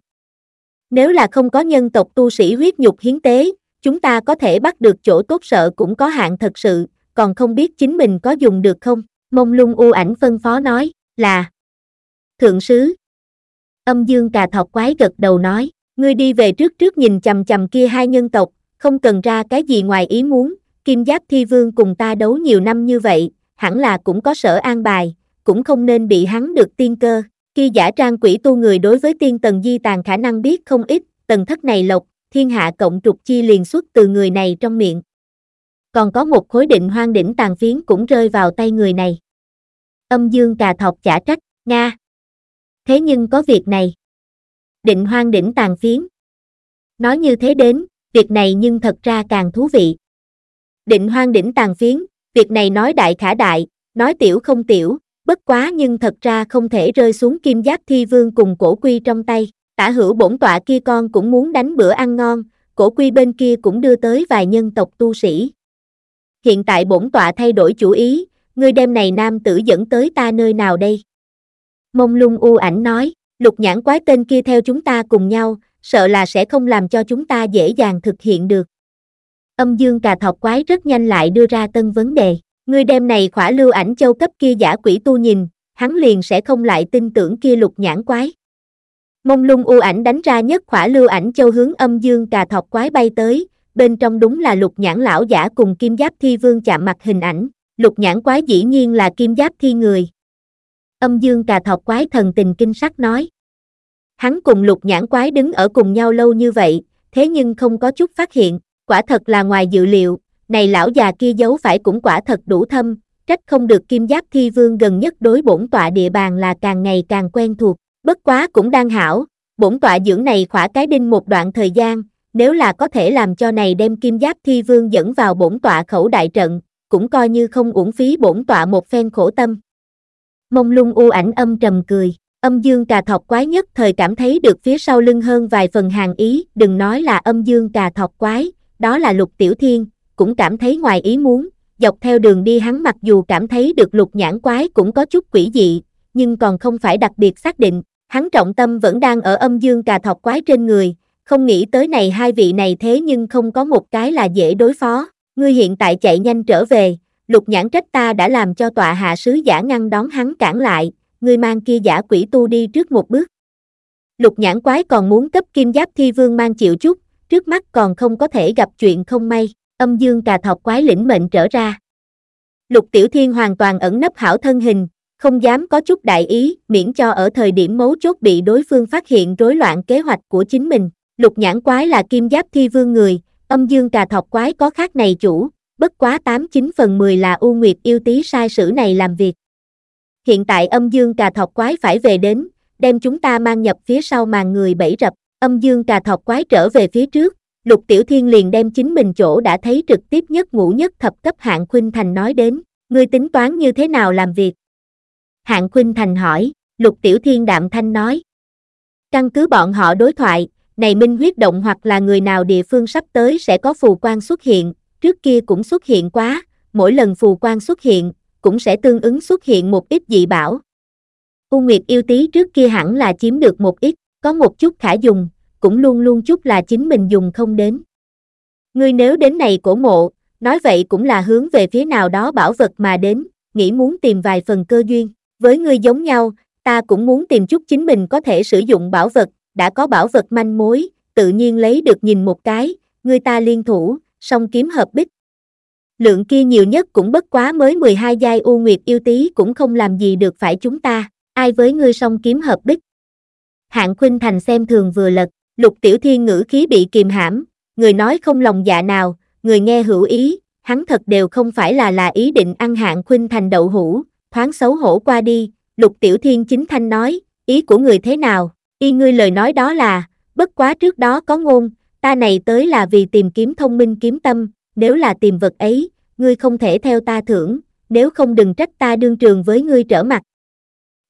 Nếu là không có nhân tộc tu sĩ huyết nhục hiến tế, chúng ta có thể bắt được chỗ tốt sợ cũng có hạn thật sự, còn không biết chính mình có dùng được không? Mông lung u ảnh phân phó nói, là Thượng sứ. Âm dương cà thọc quái gật đầu nói, ngươi đi về trước trước nhìn chầm chầm kia hai nhân tộc, không cần ra cái gì ngoài ý muốn, kim giáp thi vương cùng ta đấu nhiều năm như vậy, hẳn là cũng có sở an bài, cũng không nên bị hắn được tiên cơ. Khi giả trang quỷ tu người đối với tiên tần di tàn khả năng biết không ít, tần thất này lộc, thiên hạ cộng trục chi liền xuất từ người này trong miệng. Còn có một khối định hoang đỉnh tàn phiến cũng rơi vào tay người này. Âm dương cà thọc chả trách, Nga. Thế nhưng có việc này. Định hoang đỉnh tàn phiến. Nói như thế đến, việc này nhưng thật ra càng thú vị. Định hoang đỉnh tàn phiến, việc này nói đại khả đại, nói tiểu không tiểu, bất quá nhưng thật ra không thể rơi xuống kim giáp thi vương cùng cổ quy trong tay, tả hữu bổn tọa kia con cũng muốn đánh bữa ăn ngon, cổ quy bên kia cũng đưa tới vài nhân tộc tu sĩ. Hiện tại bổn tọa thay đổi chủ ý, ngươi đem này nam tử dẫn tới ta nơi nào đây? Mông lung u ảnh nói, lục nhãn quái tên kia theo chúng ta cùng nhau, sợ là sẽ không làm cho chúng ta dễ dàng thực hiện được. Âm dương cà thọc quái rất nhanh lại đưa ra tân vấn đề. Ngươi đem này khỏa lưu ảnh châu cấp kia giả quỷ tu nhìn, hắn liền sẽ không lại tin tưởng kia lục nhãn quái. Mông lung u ảnh đánh ra nhất khỏa lưu ảnh châu hướng âm dương cà thọc quái bay tới, bên trong đúng là lục nhãn lão giả cùng kim giáp thi vương chạm mặt hình ảnh, lục nhãn quái dĩ nhiên là kim giáp thi người. Âm dương cà thọc quái thần tình kinh sắc nói. Hắn cùng lục nhãn quái đứng ở cùng nhau lâu như vậy, thế nhưng không có chút phát hiện, quả thật là ngoài dự liệu, này lão già kia giấu phải cũng quả thật đủ thâm, trách không được kim giáp thi vương gần nhất đối bổn tọa địa bàn là càng ngày càng quen thuộc, bất quá cũng đang hảo, bổn tọa dưỡng này khỏa cái đinh một đoạn thời gian, nếu là có thể làm cho này đem kim giáp thi vương dẫn vào bổn tọa khẩu đại trận, cũng coi như không uổng phí bổn tọa một phen khổ tâm. Mông lung u ảnh âm trầm cười, âm dương cà thọc quái nhất thời cảm thấy được phía sau lưng hơn vài phần hàng ý, đừng nói là âm dương cà thọc quái, đó là lục tiểu thiên, cũng cảm thấy ngoài ý muốn, dọc theo đường đi hắn mặc dù cảm thấy được lục nhãn quái cũng có chút quỷ dị, nhưng còn không phải đặc biệt xác định, hắn trọng tâm vẫn đang ở âm dương cà thọc quái trên người, không nghĩ tới này hai vị này thế nhưng không có một cái là dễ đối phó, ngươi hiện tại chạy nhanh trở về, lục nhãn trách ta đã làm cho tọa hạ sứ giả ngăn đón hắn cản lại, ngươi mang kia giả quỷ tu đi trước một bước. Lục nhãn quái còn muốn cấp kim giáp thi vương mang chịu chút, trước mắt còn không có thể gặp chuyện không may, âm dương cà thọc quái lĩnh mệnh trở ra. Lục Tiểu Thiên hoàn toàn ẩn nấp hảo thân hình, không dám có chút đại ý, miễn cho ở thời điểm mấu chốt bị đối phương phát hiện rối loạn kế hoạch của chính mình. Lục nhãn quái là kim giáp thi vương người, âm dương cà thọc quái có khác này chủ, bất quá 89 phần 10 là U Nguyệt yêu tí sai sử này làm việc. Hiện tại âm dương cà thọc quái phải về đến, đem chúng ta mang nhập phía sau màn người bẫy rập, âm dương cà thọc quái trở về phía trước, Lục Tiểu Thiên liền đem chính mình chỗ đã thấy trực tiếp nhất ngũ nhất thập cấp hạng khuynh thành nói đến, ngươi tính toán như thế nào làm việc? Hạng khuynh thành hỏi, Lục Tiểu Thiên đạm thanh nói. Căn cứ bọn họ đối thoại, này minh huyết động hoặc là người nào địa phương sắp tới sẽ có phù quan xuất hiện, trước kia cũng xuất hiện quá, mỗi lần phù quan xuất hiện, cũng sẽ tương ứng xuất hiện một ít dị bảo. U Nguyệt yêu tí trước kia hẳn là chiếm được một ít, có một chút khả dùng, cũng luôn luôn chút là chính mình dùng không đến. Ngươi nếu đến này cổ mộ, nói vậy cũng là hướng về phía nào đó bảo vật mà đến, nghĩ muốn tìm vài phần cơ duyên. Với ngươi giống nhau, ta cũng muốn tìm chút chính mình có thể sử dụng bảo vật, đã có bảo vật manh mối, tự nhiên lấy được nhìn một cái, ngươi ta liên thủ, song kiếm hợp bích. Lượng kia nhiều nhất cũng bất quá mới 12 giai u nguyệt yêu tí cũng không làm gì được phải chúng ta, ai với ngươi song kiếm hợp bích. Hạng Khuynh Thành xem thường vừa lật, Lục Tiểu Thiên ngữ khí bị kìm hãm, người nói không lòng dạ nào, người nghe hữu ý, hắn thật đều không phải là là ý định ăn hạng Khuynh Thành đậu hũ, thoáng xấu hổ qua đi, Lục Tiểu Thiên chính thanh nói, ý của người thế nào, y ngươi lời nói đó là, bất quá trước đó có ngôn, ta này tới là vì tìm kiếm thông minh kiếm tâm, nếu là tìm vật ấy, ngươi không thể theo ta thưởng, nếu không đừng trách ta đương trường với ngươi trở mặt.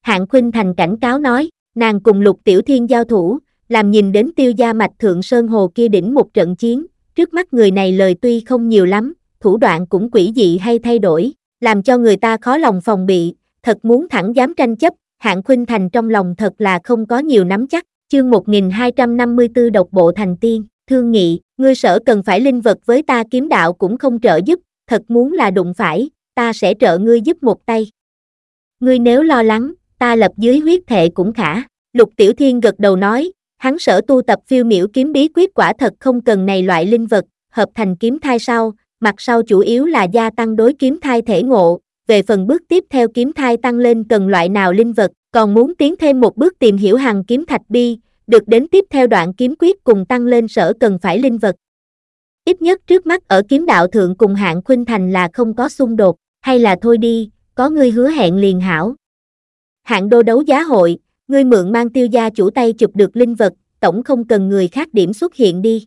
Hạng Khuynh Thành cảnh cáo nói, nàng cùng Lục Tiểu Thiên giao thủ, làm nhìn đến tiêu gia mạch thượng sơn hồ kia đỉnh một trận chiến, trước mắt người này lời tuy không nhiều lắm, thủ đoạn cũng quỷ dị hay thay đổi, làm cho người ta khó lòng phòng bị, thật muốn thẳng dám tranh chấp, hạng khuynh thành trong lòng thật là không có nhiều nắm chắc, chương 1254 độc bộ thành tiên, thương nghị, ngươi sở cần phải linh vật với ta kiếm đạo cũng không trợ giúp, thật muốn là đụng phải, ta sẽ trợ ngươi giúp một tay. Ngươi nếu lo lắng, ta lập dưới huyết thệ cũng khả, lục tiểu thiên gật đầu nói, hắn sở tu tập phiêu miểu kiếm bí quyết quả thật không cần này loại linh vật, hợp thành kiếm thai sau, mặt sau chủ yếu là gia tăng đối kiếm thai thể ngộ, về phần bước tiếp theo kiếm thai tăng lên cần loại nào linh vật, còn muốn tiến thêm một bước tìm hiểu hàng kiếm thạch bi, được đến tiếp theo đoạn kiếm quyết cùng tăng lên sở cần phải linh vật. Ít nhất trước mắt ở kiếm đạo thượng cùng hạng khuynh thành là không có xung đột, hay là thôi đi, có ngươi hứa hẹn liền hảo. Hạng đô đấu giá hội, ngươi mượn mang tiêu gia chủ tay chụp được linh vật, tổng không cần người khác điểm xuất hiện đi.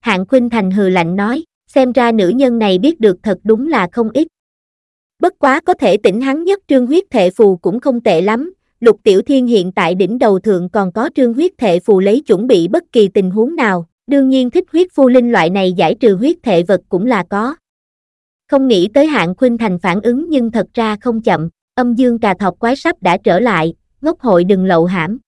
Hạng Khuynh Thành hừ lạnh nói, xem ra nữ nhân này biết được thật đúng là không ít. Bất quá có thể tỉnh hắn nhất trương huyết thệ phù cũng không tệ lắm, lục tiểu thiên hiện tại đỉnh đầu thượng còn có trương huyết thệ phù lấy chuẩn bị bất kỳ tình huống nào, đương nhiên thích huyết phu linh loại này giải trừ huyết thệ vật cũng là có. Không nghĩ tới hạng khuynh thành phản ứng nhưng thật ra không chậm, âm dương cà thọc quái sắp đã trở lại, ngốc hội đừng lậu hãm.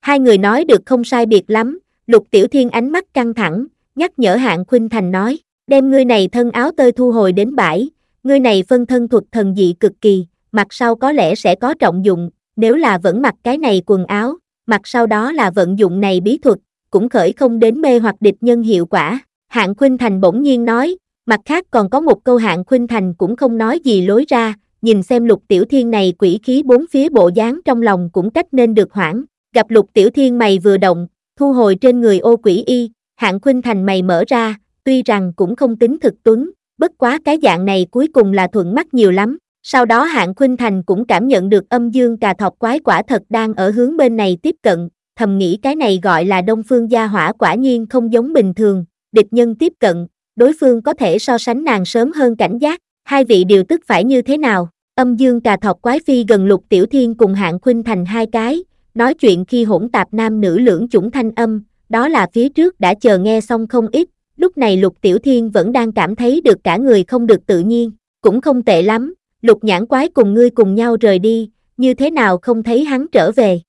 Hai người nói được không sai biệt lắm, lục tiểu thiên ánh mắt căng thẳng, nhắc nhở hạng khuynh thành nói, đem ngươi này thân áo tơi thu hồi đến bãi, ngươi này phân thân thuật thần dị cực kỳ, mặt sau có lẽ sẽ có trọng dụng, nếu là vẫn mặc cái này quần áo, mặc sau đó là vận dụng này bí thuật, cũng khởi không đến mê hoặc địch nhân hiệu quả. Hạng Khuynh Thành bỗng nhiên nói, mặt khác còn có một câu Hạng Khuynh Thành cũng không nói gì lối ra, nhìn xem lục tiểu thiên này quỷ khí bốn phía bộ dáng trong lòng cũng cách nên được hoảng, gặp lục tiểu thiên mày vừa động, thu hồi trên người ô quỷ y, hạng khuynh thành mày mở ra, tuy rằng cũng không tính thực tuấn, bất quá cái dạng này cuối cùng là thuận mắt nhiều lắm. Sau đó hạng khuynh thành cũng cảm nhận được âm dương cà thọc quái quả thật đang ở hướng bên này tiếp cận, thầm nghĩ cái này gọi là đông phương gia hỏa quả nhiên không giống bình thường, địch nhân tiếp cận, đối phương có thể so sánh nàng sớm hơn cảnh giác, hai vị điều tức phải như thế nào? Âm dương cà thọc quái phi gần lục tiểu thiên cùng hạng khuynh thành hai cái, nói chuyện khi hỗn tạp nam nữ lưỡng chủng thanh âm, đó là phía trước đã chờ nghe xong không ít, lúc này lục tiểu thiên vẫn đang cảm thấy được cả người không được tự nhiên, cũng không tệ lắm, lục nhãn quái cùng ngươi cùng nhau rời đi, như thế nào không thấy hắn trở về.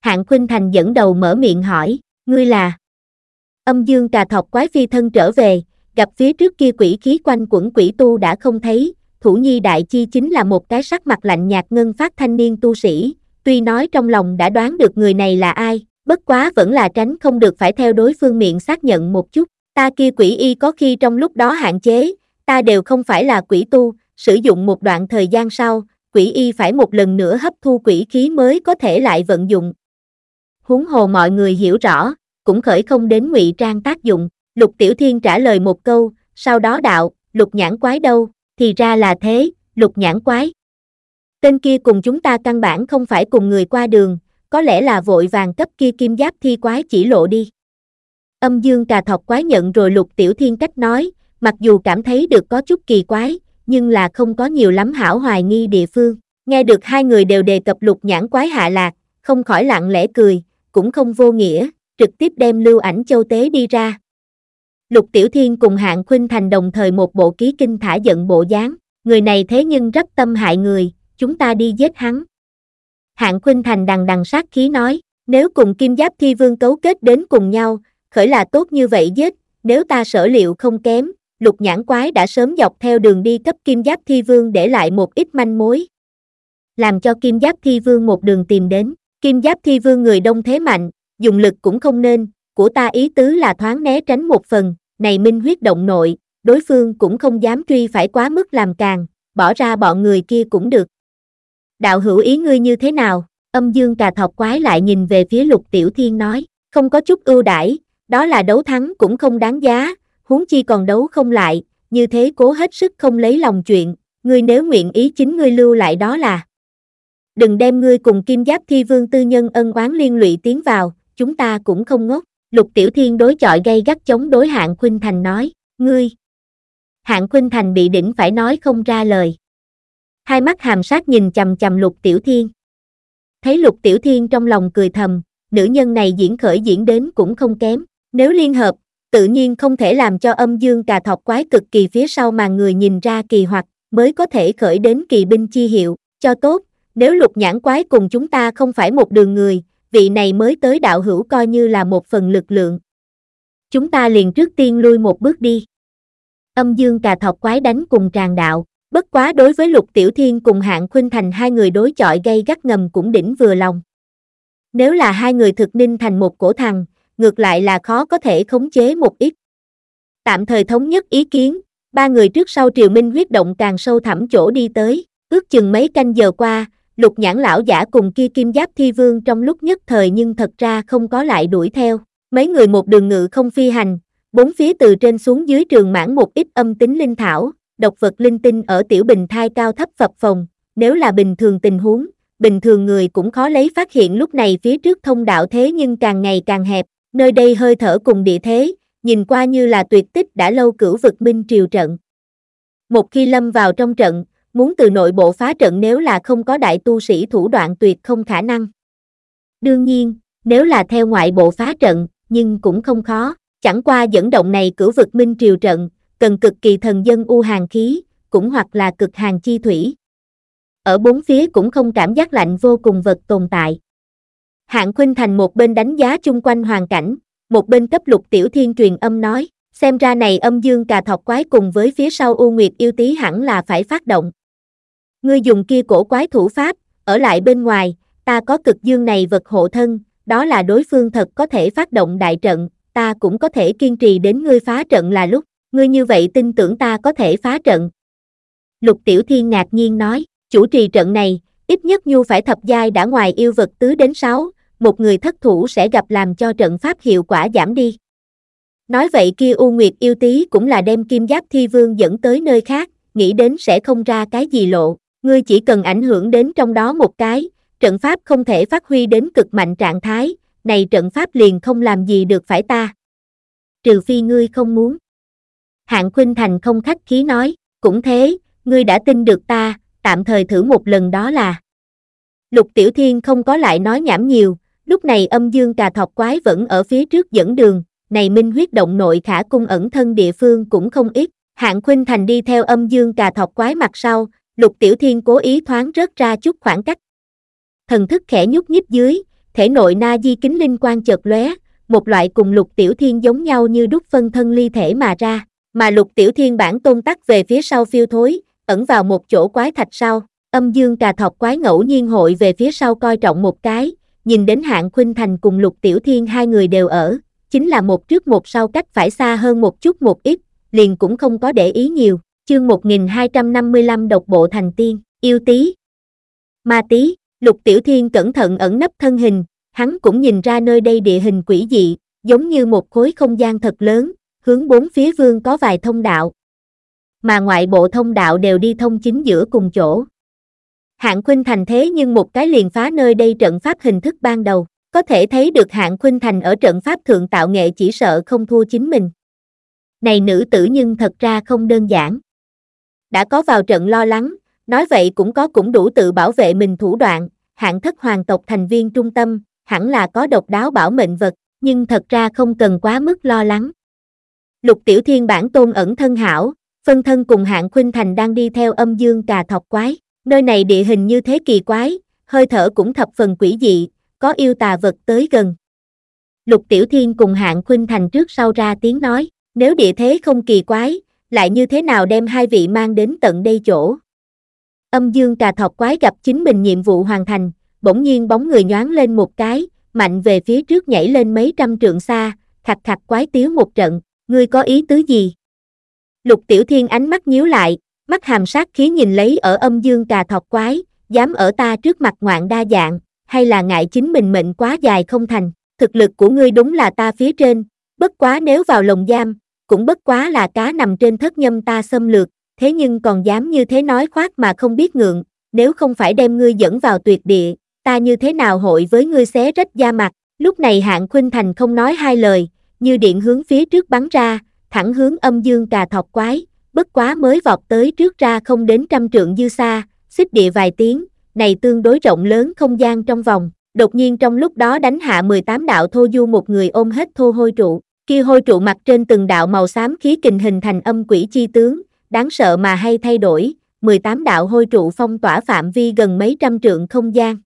Hạng Khuynh Thành dẫn đầu mở miệng hỏi, ngươi là? Âm dương cà thọc quái phi thân trở về, gặp phía trước kia quỷ khí quanh quẩn quỷ tu đã không thấy, thủ nhi đại chi chính là một cái sắc mặt lạnh nhạt ngân phát thanh niên tu sĩ, tuy nói trong lòng đã đoán được người này là ai, bất quá vẫn là tránh không được phải theo đối phương miệng xác nhận một chút, ta kia quỷ y có khi trong lúc đó hạn chế, ta đều không phải là quỷ tu, sử dụng một đoạn thời gian sau, quỷ y phải một lần nữa hấp thu quỷ khí mới có thể lại vận dụng. Huống hồ mọi người hiểu rõ, cũng khởi không đến ngụy trang tác dụng, Lục Tiểu Thiên trả lời một câu, sau đó đạo, lục nhãn quái đâu, thì ra là thế, lục nhãn quái. Tên kia cùng chúng ta căn bản không phải cùng người qua đường, có lẽ là vội vàng cấp kia kim giáp thi quái chỉ lộ đi. Âm dương cà thọc quái nhận rồi lục tiểu thiên cách nói, mặc dù cảm thấy được có chút kỳ quái, nhưng là không có nhiều lắm hảo hoài nghi địa phương. Nghe được hai người đều đề cập lục nhãn quái hạ lạc, không khỏi lặng lẽ cười, cũng không vô nghĩa, trực tiếp đem lưu ảnh châu tế đi ra. Lục Tiểu Thiên cùng Hạng Khuynh Thành đồng thời một bộ ký kinh thả giận bộ dáng, người này thế nhưng rất tâm hại người, chúng ta đi giết hắn. Hạng Khuynh Thành đằng đằng sát khí nói, nếu cùng Kim Giáp Thi Vương cấu kết đến cùng nhau, khởi là tốt như vậy giết, nếu ta sở liệu không kém, lục nhãn quái đã sớm dọc theo đường đi cấp Kim Giáp Thi Vương để lại một ít manh mối. Làm cho Kim Giáp Thi Vương một đường tìm đến, Kim Giáp Thi Vương người đông thế mạnh, dùng lực cũng không nên, của ta ý tứ là thoáng né tránh một phần, này minh huyết động nội, đối phương cũng không dám truy phải quá mức làm càng, bỏ ra bọn người kia cũng được. Đạo hữu ý ngươi như thế nào? Âm dương cà thọc quái lại nhìn về phía lục tiểu thiên nói, không có chút ưu đãi, đó là đấu thắng cũng không đáng giá, huống chi còn đấu không lại, như thế cố hết sức không lấy lòng chuyện, ngươi nếu nguyện ý chính ngươi lưu lại đó là. Đừng đem ngươi cùng kim giáp thi vương tư nhân ân oán liên lụy tiến vào, chúng ta cũng không ngốc. Lục Tiểu Thiên đối chọi gây gắt chống đối Hạng Khuynh Thành nói, ngươi. Hạng Khuynh Thành bị đỉnh phải nói không ra lời. Hai mắt hàm sát nhìn chầm chầm Lục Tiểu Thiên. Thấy Lục Tiểu Thiên trong lòng cười thầm, nữ nhân này diễn khởi diễn đến cũng không kém. Nếu liên hợp, tự nhiên không thể làm cho âm dương cà thọc quái cực kỳ phía sau mà người nhìn ra kỳ hoặc, mới có thể khởi đến kỳ binh chi hiệu, cho tốt, nếu lục nhãn quái cùng chúng ta không phải một đường người, vị này mới tới đạo hữu coi như là một phần lực lượng. Chúng ta liền trước tiên lui một bước đi. Âm dương cà thọc quái đánh cùng tràng đạo, bất quá đối với lục tiểu thiên cùng hạng khuynh thành hai người đối chọi gây gắt ngầm cũng đỉnh vừa lòng. Nếu là hai người thực ninh thành một cổ thằng, ngược lại là khó có thể khống chế một ít. Tạm thời thống nhất ý kiến, ba người trước sau triều minh huyết động càng sâu thẳm chỗ đi tới, ước chừng mấy canh giờ qua, lục nhãn lão giả cùng kia kim giáp thi vương trong lúc nhất thời nhưng thật ra không có lại đuổi theo. Mấy người một đường ngự không phi hành, bốn phía từ trên xuống dưới trường mãn một ít âm tính linh thảo, độc vật linh tinh ở tiểu bình thai cao thấp phập phòng. nếu là bình thường tình huống, bình thường người cũng khó lấy phát hiện lúc này phía trước thông đạo thế nhưng càng ngày càng hẹp, nơi đây hơi thở cùng địa thế, nhìn qua như là tuyệt tích đã lâu cửu vực minh triều trận. Một khi lâm vào trong trận, muốn từ nội bộ phá trận nếu là không có đại tu sĩ thủ đoạn tuyệt không khả năng. Đương nhiên, nếu là theo ngoại bộ phá trận, nhưng cũng không khó, chẳng qua dẫn động này cửu vực minh triều trận, cần cực kỳ thần dân u hàng khí, cũng hoặc là cực hàng chi thủy. Ở bốn phía cũng không cảm giác lạnh vô cùng vật tồn tại. Hạng Khuynh Thành một bên đánh giá chung quanh hoàn cảnh, một bên cấp lục tiểu thiên truyền âm nói, xem ra này âm dương cà thọc quái cùng với phía sau U Nguyệt yêu tí hẳn là phải phát động. Ngươi dùng kia cổ quái thủ pháp, ở lại bên ngoài, ta có cực dương này vật hộ thân, đó là đối phương thật có thể phát động đại trận, ta cũng có thể kiên trì đến ngươi phá trận là lúc, ngươi như vậy tin tưởng ta có thể phá trận. Lục Tiểu Thiên ngạc nhiên nói, chủ trì trận này, ít nhất nhu phải thập giai đã ngoài yêu vật tứ đến sáu, một người thất thủ sẽ gặp làm cho trận pháp hiệu quả giảm đi. Nói vậy kia U Nguyệt yêu tí cũng là đem kim giáp thi vương dẫn tới nơi khác, nghĩ đến sẽ không ra cái gì lộ. Ngươi chỉ cần ảnh hưởng đến trong đó một cái, trận pháp không thể phát huy đến cực mạnh trạng thái, này trận pháp liền không làm gì được phải ta. Trừ phi ngươi không muốn. Hạng Khuynh Thành không khách khí nói, cũng thế, ngươi đã tin được ta, tạm thời thử một lần đó là. Lục Tiểu Thiên không có lại nói nhảm nhiều, lúc này âm dương cà thọc quái vẫn ở phía trước dẫn đường, này minh huyết động nội khả cung ẩn thân địa phương cũng không ít, hạng khuynh thành đi theo âm dương cà thọc quái mặt sau, Lục Tiểu Thiên cố ý thoáng rớt ra chút khoảng cách. Thần thức khẽ nhúc nhích dưới, thể nội na di kính linh quan chợt lóe, một loại cùng Lục Tiểu Thiên giống nhau như đúc phân thân ly thể mà ra, mà Lục Tiểu Thiên bản tôn tắc về phía sau phiêu thối, ẩn vào một chỗ quái thạch sau. Âm dương cà thọc quái ngẫu nhiên hội về phía sau coi trọng một cái, nhìn đến hạng khuynh thành cùng Lục Tiểu Thiên hai người đều ở, chính là một trước một sau cách phải xa hơn một chút một ít, liền cũng không có để ý nhiều chương 1255 độc bộ thành tiên, yêu tí. Ma tí, lục tiểu thiên cẩn thận ẩn nấp thân hình, hắn cũng nhìn ra nơi đây địa hình quỷ dị, giống như một khối không gian thật lớn, hướng bốn phía vương có vài thông đạo. Mà ngoại bộ thông đạo đều đi thông chính giữa cùng chỗ. Hạng khuynh thành thế nhưng một cái liền phá nơi đây trận pháp hình thức ban đầu, có thể thấy được hạng khuynh thành ở trận pháp thượng tạo nghệ chỉ sợ không thua chính mình. Này nữ tử nhưng thật ra không đơn giản. Đã có vào trận lo lắng, nói vậy cũng có cũng đủ tự bảo vệ mình thủ đoạn, hạng thất hoàng tộc thành viên trung tâm, hẳn là có độc đáo bảo mệnh vật, nhưng thật ra không cần quá mức lo lắng. Lục Tiểu Thiên bản tôn ẩn thân hảo, phân thân cùng hạng khuynh thành đang đi theo âm dương cà thọc quái, nơi này địa hình như thế kỳ quái, hơi thở cũng thập phần quỷ dị, có yêu tà vật tới gần. Lục Tiểu Thiên cùng hạng khuynh thành trước sau ra tiếng nói, nếu địa thế không kỳ quái, lại như thế nào đem hai vị mang đến tận đây chỗ. Âm dương cà thọc quái gặp chính mình nhiệm vụ hoàn thành, bỗng nhiên bóng người nhoáng lên một cái, mạnh về phía trước nhảy lên mấy trăm trượng xa, khặt khặt quái tiếu một trận, ngươi có ý tứ gì? Lục Tiểu Thiên ánh mắt nhíu lại, mắt hàm sát khí nhìn lấy ở âm dương cà thọc quái, dám ở ta trước mặt ngoạn đa dạng, hay là ngại chính mình mệnh quá dài không thành, thực lực của ngươi đúng là ta phía trên, bất quá nếu vào lồng giam, cũng bất quá là cá nằm trên thất nhâm ta xâm lược, thế nhưng còn dám như thế nói khoác mà không biết ngượng, nếu không phải đem ngươi dẫn vào tuyệt địa, ta như thế nào hội với ngươi xé rách da mặt, lúc này hạng khuynh thành không nói hai lời, như điện hướng phía trước bắn ra, thẳng hướng âm dương cà thọc quái, bất quá mới vọt tới trước ra không đến trăm trượng dư xa, xích địa vài tiếng, này tương đối rộng lớn không gian trong vòng, đột nhiên trong lúc đó đánh hạ 18 đạo thô du một người ôm hết thô hôi trụ, kia hôi trụ mặt trên từng đạo màu xám khí kình hình thành âm quỷ chi tướng, đáng sợ mà hay thay đổi, 18 đạo hôi trụ phong tỏa phạm vi gần mấy trăm trượng không gian.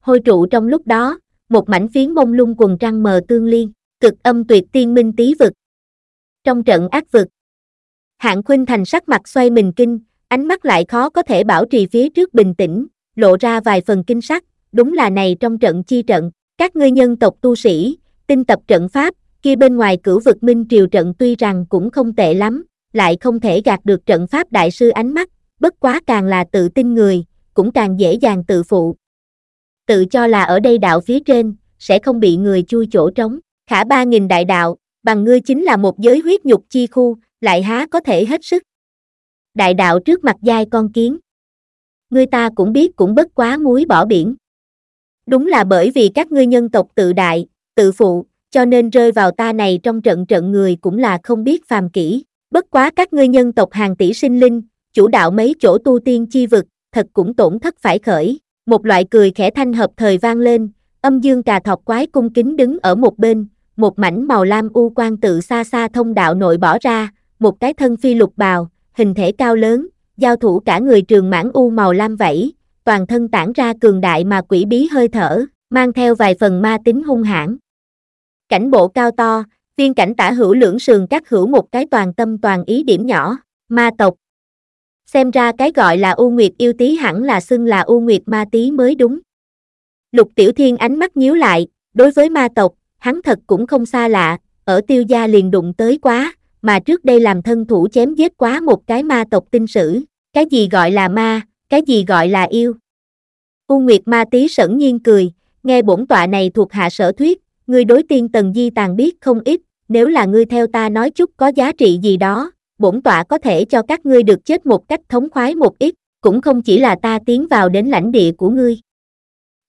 Hôi trụ trong lúc đó, một mảnh phiến mông lung quần trăng mờ tương liên, cực âm tuyệt tiên minh tí vực. Trong trận ác vực, hạng khuynh thành sắc mặt xoay mình kinh, ánh mắt lại khó có thể bảo trì phía trước bình tĩnh, lộ ra vài phần kinh sắc, đúng là này trong trận chi trận, các ngươi nhân tộc tu sĩ, tinh tập trận pháp, kia bên ngoài cửu vực minh triều trận tuy rằng cũng không tệ lắm, lại không thể gạt được trận pháp đại sư ánh mắt, bất quá càng là tự tin người, cũng càng dễ dàng tự phụ. Tự cho là ở đây đạo phía trên, sẽ không bị người chui chỗ trống, khả ba nghìn đại đạo, bằng ngươi chính là một giới huyết nhục chi khu, lại há có thể hết sức. Đại đạo trước mặt dai con kiến. Ngươi ta cũng biết cũng bất quá muối bỏ biển. Đúng là bởi vì các ngươi nhân tộc tự đại, tự phụ, cho nên rơi vào ta này trong trận trận người cũng là không biết phàm kỹ. Bất quá các ngươi nhân tộc hàng tỷ sinh linh, chủ đạo mấy chỗ tu tiên chi vực, thật cũng tổn thất phải khởi. Một loại cười khẽ thanh hợp thời vang lên, âm dương cà thọc quái cung kính đứng ở một bên, một mảnh màu lam u quan tự xa xa thông đạo nội bỏ ra, một cái thân phi lục bào, hình thể cao lớn, giao thủ cả người trường mãn u màu lam vẫy, toàn thân tản ra cường đại mà quỷ bí hơi thở, mang theo vài phần ma tính hung hãn. Cảnh bộ cao to, viên cảnh tả hữu lưỡng sườn cắt hữu một cái toàn tâm toàn ý điểm nhỏ, ma tộc. Xem ra cái gọi là U Nguyệt yêu tí hẳn là xưng là U Nguyệt ma tí mới đúng. Lục Tiểu Thiên ánh mắt nhíu lại, đối với ma tộc, hắn thật cũng không xa lạ, ở tiêu gia liền đụng tới quá, mà trước đây làm thân thủ chém giết quá một cái ma tộc tinh sử, cái gì gọi là ma, cái gì gọi là yêu. U Nguyệt ma tí sẩn nhiên cười, nghe bổn tọa này thuộc hạ sở thuyết, ngươi đối tiên tần di tàn biết không ít, nếu là ngươi theo ta nói chút có giá trị gì đó, bổn tọa có thể cho các ngươi được chết một cách thống khoái một ít, cũng không chỉ là ta tiến vào đến lãnh địa của ngươi.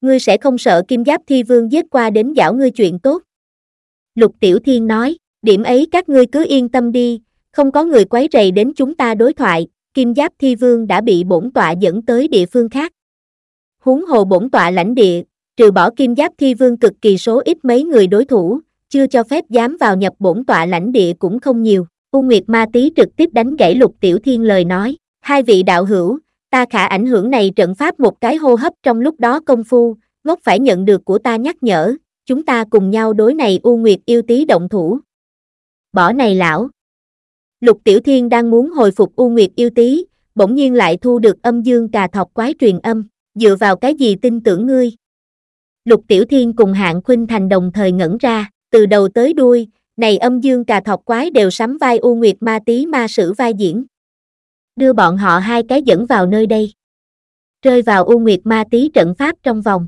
Ngươi sẽ không sợ kim giáp thi vương giết qua đến giảo ngươi chuyện tốt. Lục Tiểu Thiên nói, điểm ấy các ngươi cứ yên tâm đi, không có người quấy rầy đến chúng ta đối thoại, kim giáp thi vương đã bị bổn tọa dẫn tới địa phương khác. Huống hồ bổn tọa lãnh địa, trừ bỏ kim giáp thi vương cực kỳ số ít mấy người đối thủ, chưa cho phép dám vào nhập bổn tọa lãnh địa cũng không nhiều. U Nguyệt Ma Tý trực tiếp đánh gãy Lục Tiểu Thiên lời nói, hai vị đạo hữu, ta khả ảnh hưởng này trận pháp một cái hô hấp trong lúc đó công phu, ngốc phải nhận được của ta nhắc nhở, chúng ta cùng nhau đối này U Nguyệt yêu tí động thủ. Bỏ này lão. Lục Tiểu Thiên đang muốn hồi phục U Nguyệt yêu tí, bỗng nhiên lại thu được âm dương cà thọc quái truyền âm, dựa vào cái gì tin tưởng ngươi. Lục Tiểu Thiên cùng hạng khuynh thành đồng thời ngẩn ra, từ đầu tới đuôi, này âm dương cà thọc quái đều sắm vai U Nguyệt ma tí ma sử vai diễn. Đưa bọn họ hai cái dẫn vào nơi đây. Rơi vào U Nguyệt ma tí trận pháp trong vòng.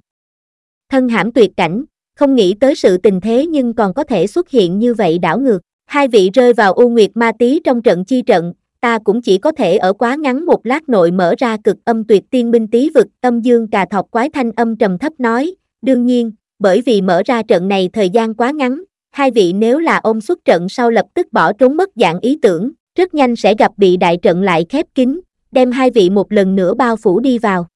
Thân hãm tuyệt cảnh, không nghĩ tới sự tình thế nhưng còn có thể xuất hiện như vậy đảo ngược. Hai vị rơi vào U Nguyệt ma tý trong trận chi trận, ta cũng chỉ có thể ở quá ngắn một lát nội mở ra cực âm tuyệt tiên binh tí vực âm dương cà thọc quái thanh âm trầm thấp nói, đương nhiên, bởi vì mở ra trận này thời gian quá ngắn, hai vị nếu là ôm xuất trận sau lập tức bỏ trốn mất dạng ý tưởng, rất nhanh sẽ gặp bị đại trận lại khép kín, đem hai vị một lần nữa bao phủ đi vào.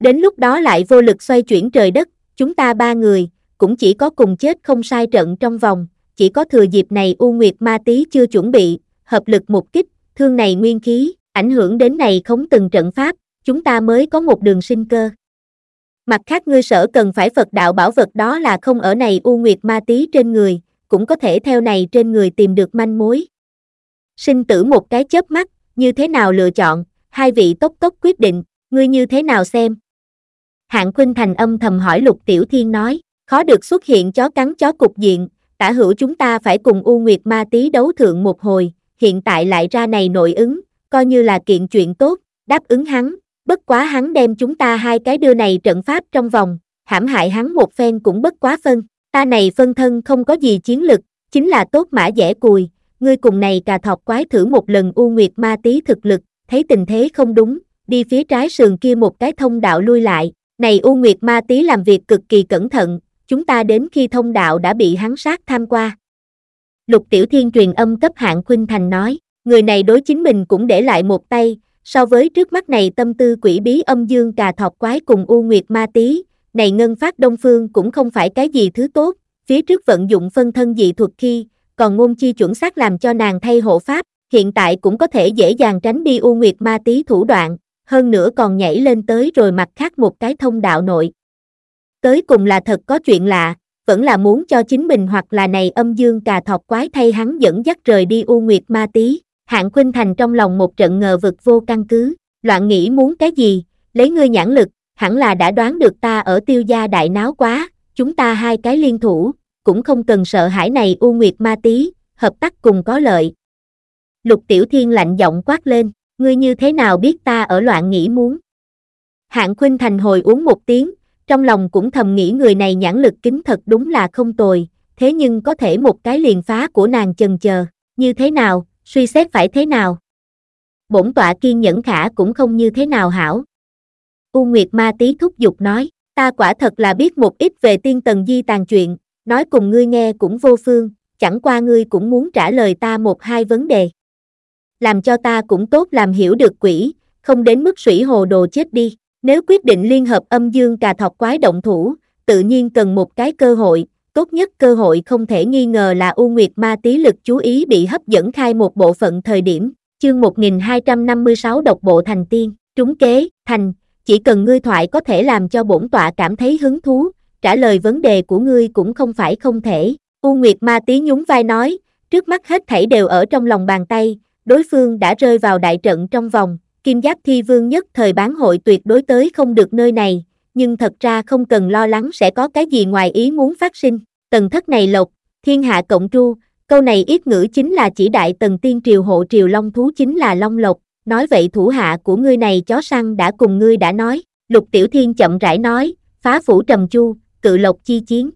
Đến lúc đó lại vô lực xoay chuyển trời đất, chúng ta ba người, cũng chỉ có cùng chết không sai trận trong vòng, chỉ có thừa dịp này U Nguyệt Ma Tý chưa chuẩn bị, hợp lực một kích, thương này nguyên khí, ảnh hưởng đến này không từng trận pháp, chúng ta mới có một đường sinh cơ. Mặt khác ngươi sở cần phải Phật đạo bảo vật đó là không ở này U Nguyệt Ma Tý trên người, cũng có thể theo này trên người tìm được manh mối. Sinh tử một cái chớp mắt, như thế nào lựa chọn, hai vị tốc tốc quyết định, ngươi như thế nào xem. Hạng Khuynh Thành âm thầm hỏi Lục Tiểu Thiên nói, khó được xuất hiện chó cắn chó cục diện, tả hữu chúng ta phải cùng U Nguyệt Ma Tý đấu thượng một hồi, hiện tại lại ra này nội ứng, coi như là kiện chuyện tốt, đáp ứng hắn, bất quá hắn đem chúng ta hai cái đưa này trận pháp trong vòng, hãm hại hắn một phen cũng bất quá phân, ta này phân thân không có gì chiến lực, chính là tốt mã dẻ cùi, ngươi cùng này cà thọc quái thử một lần U Nguyệt Ma Tý thực lực, thấy tình thế không đúng, đi phía trái sườn kia một cái thông đạo lui lại, này U Nguyệt Ma Tý làm việc cực kỳ cẩn thận, chúng ta đến khi thông đạo đã bị hắn sát tham qua. Lục Tiểu Thiên truyền âm cấp hạng Khuynh Thành nói, người này đối chính mình cũng để lại một tay, so với trước mắt này tâm tư quỷ bí âm dương cà thọc quái cùng U Nguyệt Ma Tý, này ngân phát đông phương cũng không phải cái gì thứ tốt, phía trước vận dụng phân thân dị thuật khi, còn ngôn chi chuẩn xác làm cho nàng thay hộ pháp, hiện tại cũng có thể dễ dàng tránh đi U Nguyệt Ma Tý thủ đoạn, hơn nữa còn nhảy lên tới rồi mặt khác một cái thông đạo nội. Tới cùng là thật có chuyện lạ, vẫn là muốn cho chính mình hoặc là này âm dương cà thọc quái thay hắn dẫn dắt rời đi U Nguyệt Ma Tý. Hạng Khuynh Thành trong lòng một trận ngờ vực vô căn cứ, loạn nghĩ muốn cái gì, lấy ngươi nhãn lực, hẳn là đã đoán được ta ở tiêu gia đại náo quá, chúng ta hai cái liên thủ, cũng không cần sợ hãi này U Nguyệt Ma Tý, hợp tác cùng có lợi. Lục Tiểu Thiên lạnh giọng quát lên, ngươi như thế nào biết ta ở loạn nghĩ muốn? Hạng Khuynh Thành hồi uống một tiếng, trong lòng cũng thầm nghĩ người này nhãn lực kính thật đúng là không tồi, thế nhưng có thể một cái liền phá của nàng chần chờ, như thế nào, suy xét phải thế nào? Bổn tọa kiên nhẫn khả cũng không như thế nào hảo. U Nguyệt Ma tí thúc giục nói, ta quả thật là biết một ít về tiên tần di tàn chuyện, nói cùng ngươi nghe cũng vô phương, chẳng qua ngươi cũng muốn trả lời ta một hai vấn đề. Làm cho ta cũng tốt làm hiểu được quỷ, không đến mức sủy hồ đồ chết đi. Nếu quyết định liên hợp âm dương cà thọc quái động thủ, tự nhiên cần một cái cơ hội, tốt nhất cơ hội không thể nghi ngờ là U Nguyệt Ma tí lực chú ý bị hấp dẫn khai một bộ phận thời điểm, chương 1256 độc bộ thành tiên, trúng kế, thành, chỉ cần ngươi thoại có thể làm cho bổn tọa cảm thấy hứng thú, trả lời vấn đề của ngươi cũng không phải không thể. U Nguyệt Ma tí nhún vai nói, trước mắt hết thảy đều ở trong lòng bàn tay, đối phương đã rơi vào đại trận trong vòng, Kim Giáp Thi Vương nhất thời bán hội tuyệt đối tới không được nơi này, nhưng thật ra không cần lo lắng sẽ có cái gì ngoài ý muốn phát sinh. Tần thất này lộc, thiên hạ cộng tru, câu này ít ngữ chính là chỉ đại tần tiên triều hộ triều long thú chính là long lộc, nói vậy thủ hạ của ngươi này chó săn đã cùng ngươi đã nói, lục tiểu thiên chậm rãi nói, phá phủ trầm chu, cự lộc chi chiến.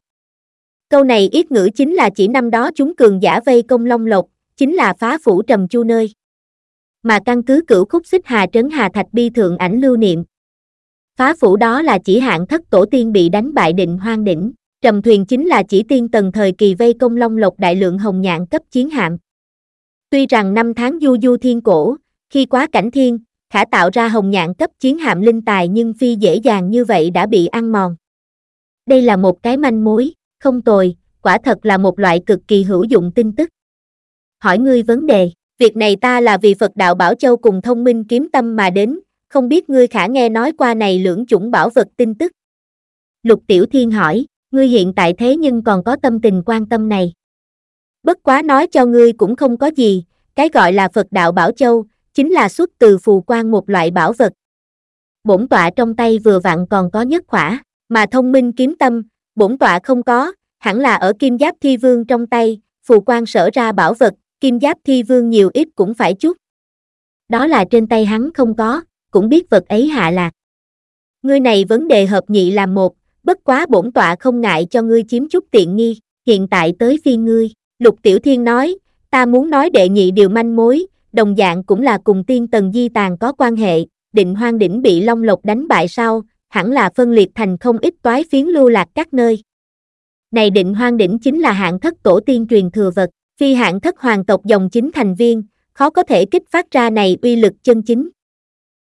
Câu này ít ngữ chính là chỉ năm đó chúng cường giả vây công long lộc, chính là phá phủ trầm chu nơi mà căn cứ cửu khúc xích hà trấn hà thạch bi thượng ảnh lưu niệm. Phá phủ đó là chỉ hạng thất tổ tiên bị đánh bại định hoang đỉnh, trầm thuyền chính là chỉ tiên tần thời kỳ vây công long lộc đại lượng hồng nhạn cấp chiến hạm. Tuy rằng năm tháng du du thiên cổ, khi quá cảnh thiên, khả tạo ra hồng nhạn cấp chiến hạm linh tài nhưng phi dễ dàng như vậy đã bị ăn mòn. Đây là một cái manh mối, không tồi, quả thật là một loại cực kỳ hữu dụng tin tức. Hỏi ngươi vấn đề. Việc này ta là vì Phật đạo Bảo Châu cùng thông minh kiếm tâm mà đến, không biết ngươi khả nghe nói qua này lưỡng chủng bảo vật tin tức. Lục Tiểu Thiên hỏi, ngươi hiện tại thế nhưng còn có tâm tình quan tâm này. Bất quá nói cho ngươi cũng không có gì, cái gọi là Phật đạo Bảo Châu, chính là xuất từ phù quan một loại bảo vật. Bổn tọa trong tay vừa vặn còn có nhất khỏa, mà thông minh kiếm tâm, bổn tọa không có, hẳn là ở kim giáp thi vương trong tay, phù quan sở ra bảo vật, kim giáp thi vương nhiều ít cũng phải chút. Đó là trên tay hắn không có, cũng biết vật ấy hạ lạc. Ngươi này vấn đề hợp nhị làm một, bất quá bổn tọa không ngại cho ngươi chiếm chút tiện nghi, hiện tại tới phi ngươi. Lục Tiểu Thiên nói, ta muốn nói đệ nhị điều manh mối, đồng dạng cũng là cùng tiên tần di tàn có quan hệ, định hoang đỉnh bị Long Lộc đánh bại sau, hẳn là phân liệt thành không ít toái phiến lưu lạc các nơi. Này định hoang đỉnh chính là hạng thất tổ tiên truyền thừa vật, phi hạng thất hoàng tộc dòng chính thành viên, khó có thể kích phát ra này uy lực chân chính.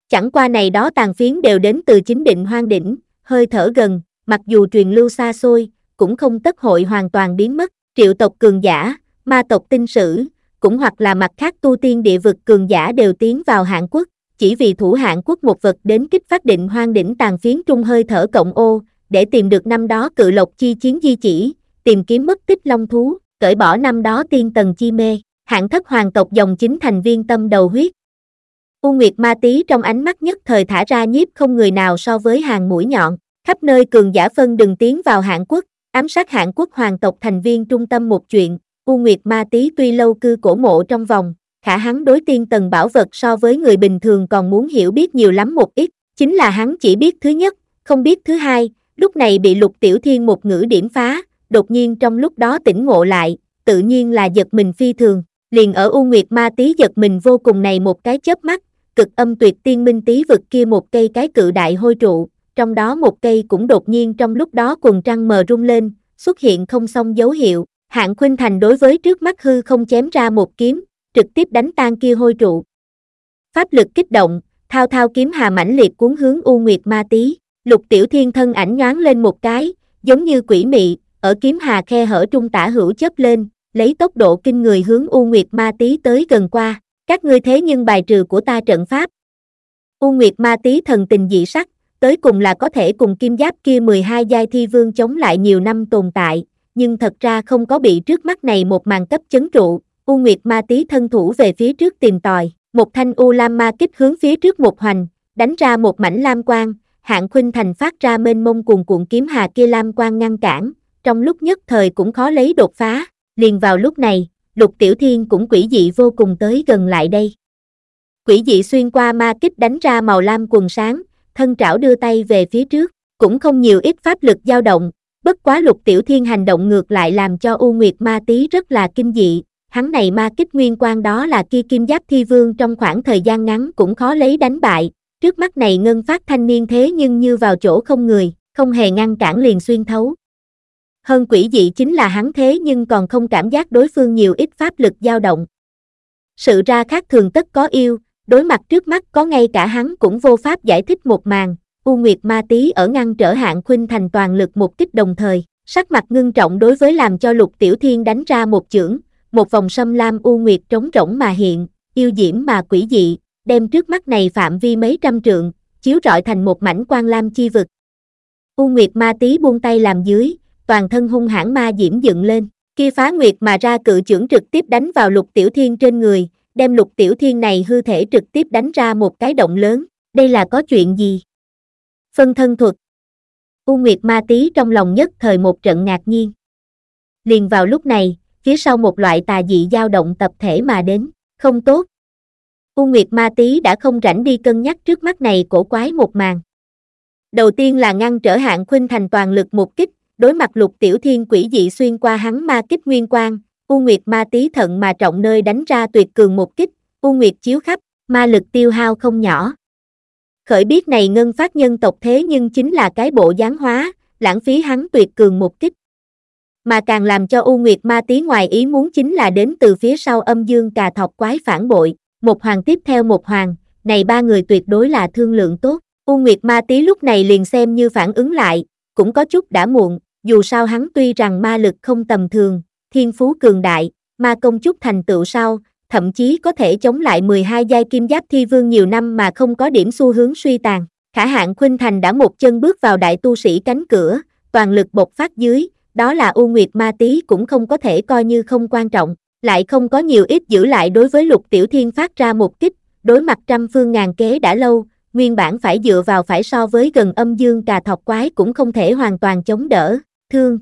Chẳng qua này đó tàn phiến đều đến từ chính định hoang đỉnh, hơi thở gần, mặc dù truyền lưu xa xôi, cũng không tất hội hoàn toàn biến mất, triệu tộc cường giả, ma tộc tinh sử, cũng hoặc là mặt khác tu tiên địa vực cường giả đều tiến vào hạng quốc, chỉ vì thủ hạng quốc một vật đến kích phát định hoang đỉnh tàn phiến trung hơi thở cộng ô, để tìm được năm đó cự lộc chi chiến di chỉ, tìm kiếm mất tích long thú, cởi bỏ năm đó tiên tần chi mê, hạng thất hoàng tộc dòng chính thành viên tâm đầu huyết. U Nguyệt ma Tý trong ánh mắt nhất thời thả ra nhiếp không người nào so với hàng mũi nhọn, khắp nơi cường giả phân đừng tiến vào hạng quốc, ám sát hạng quốc hoàng tộc thành viên trung tâm một chuyện, U Nguyệt ma Tý tuy lâu cư cổ mộ trong vòng, khả hắn đối tiên tần bảo vật so với người bình thường còn muốn hiểu biết nhiều lắm một ít, chính là hắn chỉ biết thứ nhất, không biết thứ hai, lúc này bị lục tiểu thiên một ngữ điểm phá, đột nhiên trong lúc đó tỉnh ngộ lại, tự nhiên là giật mình phi thường, liền ở U Nguyệt Ma Tí giật mình vô cùng này một cái chớp mắt, cực âm tuyệt tiên minh tí vực kia một cây cái cự đại hôi trụ, trong đó một cây cũng đột nhiên trong lúc đó quần trăng mờ rung lên, xuất hiện không xong dấu hiệu, hạng khuynh thành đối với trước mắt hư không chém ra một kiếm, trực tiếp đánh tan kia hôi trụ. Pháp lực kích động, thao thao kiếm hà mãnh liệt cuốn hướng U Nguyệt Ma Tí, lục tiểu thiên thân ảnh nhoáng lên một cái, giống như quỷ mị, ở kiếm hà khe hở trung tả hữu chớp lên, lấy tốc độ kinh người hướng U Nguyệt Ma tý tới gần qua, các ngươi thế nhưng bài trừ của ta trận pháp. U Nguyệt Ma tý thần tình dị sắc, tới cùng là có thể cùng kim giáp kia 12 giai thi vương chống lại nhiều năm tồn tại, nhưng thật ra không có bị trước mắt này một màn cấp chấn trụ, U Nguyệt Ma tý thân thủ về phía trước tìm tòi, một thanh U Lam Ma kích hướng phía trước một hoành, đánh ra một mảnh lam quang, hạng khuynh thành phát ra mênh mông cuồn cuộn kiếm hà kia lam quang ngăn cản, trong lúc nhất thời cũng khó lấy đột phá, liền vào lúc này, lục tiểu thiên cũng quỷ dị vô cùng tới gần lại đây. Quỷ dị xuyên qua ma kích đánh ra màu lam quần sáng, thân trảo đưa tay về phía trước, cũng không nhiều ít pháp lực dao động, bất quá lục tiểu thiên hành động ngược lại làm cho U Nguyệt ma tí rất là kinh dị, hắn này ma kích nguyên quan đó là kia kim giáp thi vương trong khoảng thời gian ngắn cũng khó lấy đánh bại, trước mắt này ngân phát thanh niên thế nhưng như vào chỗ không người, không hề ngăn cản liền xuyên thấu. Hơn quỷ dị chính là hắn thế nhưng còn không cảm giác đối phương nhiều ít pháp lực dao động. Sự ra khác thường tất có yêu, đối mặt trước mắt có ngay cả hắn cũng vô pháp giải thích một màn, U Nguyệt Ma Tý ở ngăn trở hạng khuynh thành toàn lực một kích đồng thời, sắc mặt ngưng trọng đối với làm cho Lục Tiểu Thiên đánh ra một chưởng, một vòng sâm lam U Nguyệt trống rỗng mà hiện, yêu diễm mà quỷ dị, đem trước mắt này phạm vi mấy trăm trượng, chiếu rọi thành một mảnh quang lam chi vực. U Nguyệt Ma Tý buông tay làm dưới, toàn thân hung hãn ma diễm dựng lên, kia phá nguyệt mà ra cự trưởng trực tiếp đánh vào lục tiểu thiên trên người, đem lục tiểu thiên này hư thể trực tiếp đánh ra một cái động lớn, đây là có chuyện gì? Phân thân thuật U Nguyệt ma tí trong lòng nhất thời một trận ngạc nhiên. Liền vào lúc này, phía sau một loại tà dị dao động tập thể mà đến, không tốt. U Nguyệt ma tí đã không rảnh đi cân nhắc trước mắt này cổ quái một màn. Đầu tiên là ngăn trở hạng khuynh thành toàn lực một kích, đối mặt lục tiểu thiên quỷ dị xuyên qua hắn ma kích nguyên quang, U Nguyệt ma tí thận mà trọng nơi đánh ra tuyệt cường một kích, U Nguyệt chiếu khắp, ma lực tiêu hao không nhỏ. Khởi biết này ngân phát nhân tộc thế nhưng chính là cái bộ gián hóa, lãng phí hắn tuyệt cường một kích. Mà càng làm cho U Nguyệt ma tí ngoài ý muốn chính là đến từ phía sau âm dương cà thọc quái phản bội, một hoàng tiếp theo một hoàng, này ba người tuyệt đối là thương lượng tốt. U Nguyệt ma tí lúc này liền xem như phản ứng lại, cũng có chút đã muộn, dù sao hắn tuy rằng ma lực không tầm thường, thiên phú cường đại, ma công chút thành tựu sau, thậm chí có thể chống lại 12 giai kim giáp thi vương nhiều năm mà không có điểm xu hướng suy tàn. Khả hạng Khuynh Thành đã một chân bước vào đại tu sĩ cánh cửa, toàn lực bộc phát dưới, đó là U Nguyệt Ma Tý cũng không có thể coi như không quan trọng, lại không có nhiều ít giữ lại đối với Lục Tiểu Thiên phát ra một kích, đối mặt trăm phương ngàn kế đã lâu, nguyên bản phải dựa vào phải so với gần âm dương cà thọc quái cũng không thể hoàn toàn chống đỡ, thương.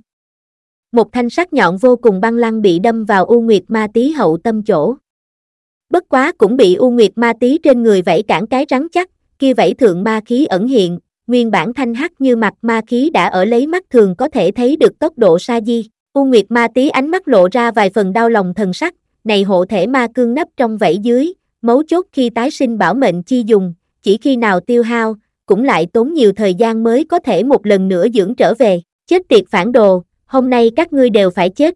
Một thanh sắc nhọn vô cùng băng lăng bị đâm vào U Nguyệt Ma Tý hậu tâm chỗ. Bất quá cũng bị U Nguyệt Ma Tý trên người vẫy cản cái rắn chắc, kia vẫy thượng ma khí ẩn hiện, nguyên bản thanh hắc như mặt ma khí đã ở lấy mắt thường có thể thấy được tốc độ sa di. U Nguyệt Ma Tý ánh mắt lộ ra vài phần đau lòng thần sắc, này hộ thể ma cương nấp trong vẫy dưới, mấu chốt khi tái sinh bảo mệnh chi dùng, chỉ khi nào tiêu hao, cũng lại tốn nhiều thời gian mới có thể một lần nữa dưỡng trở về. Chết tiệt phản đồ, hôm nay các ngươi đều phải chết.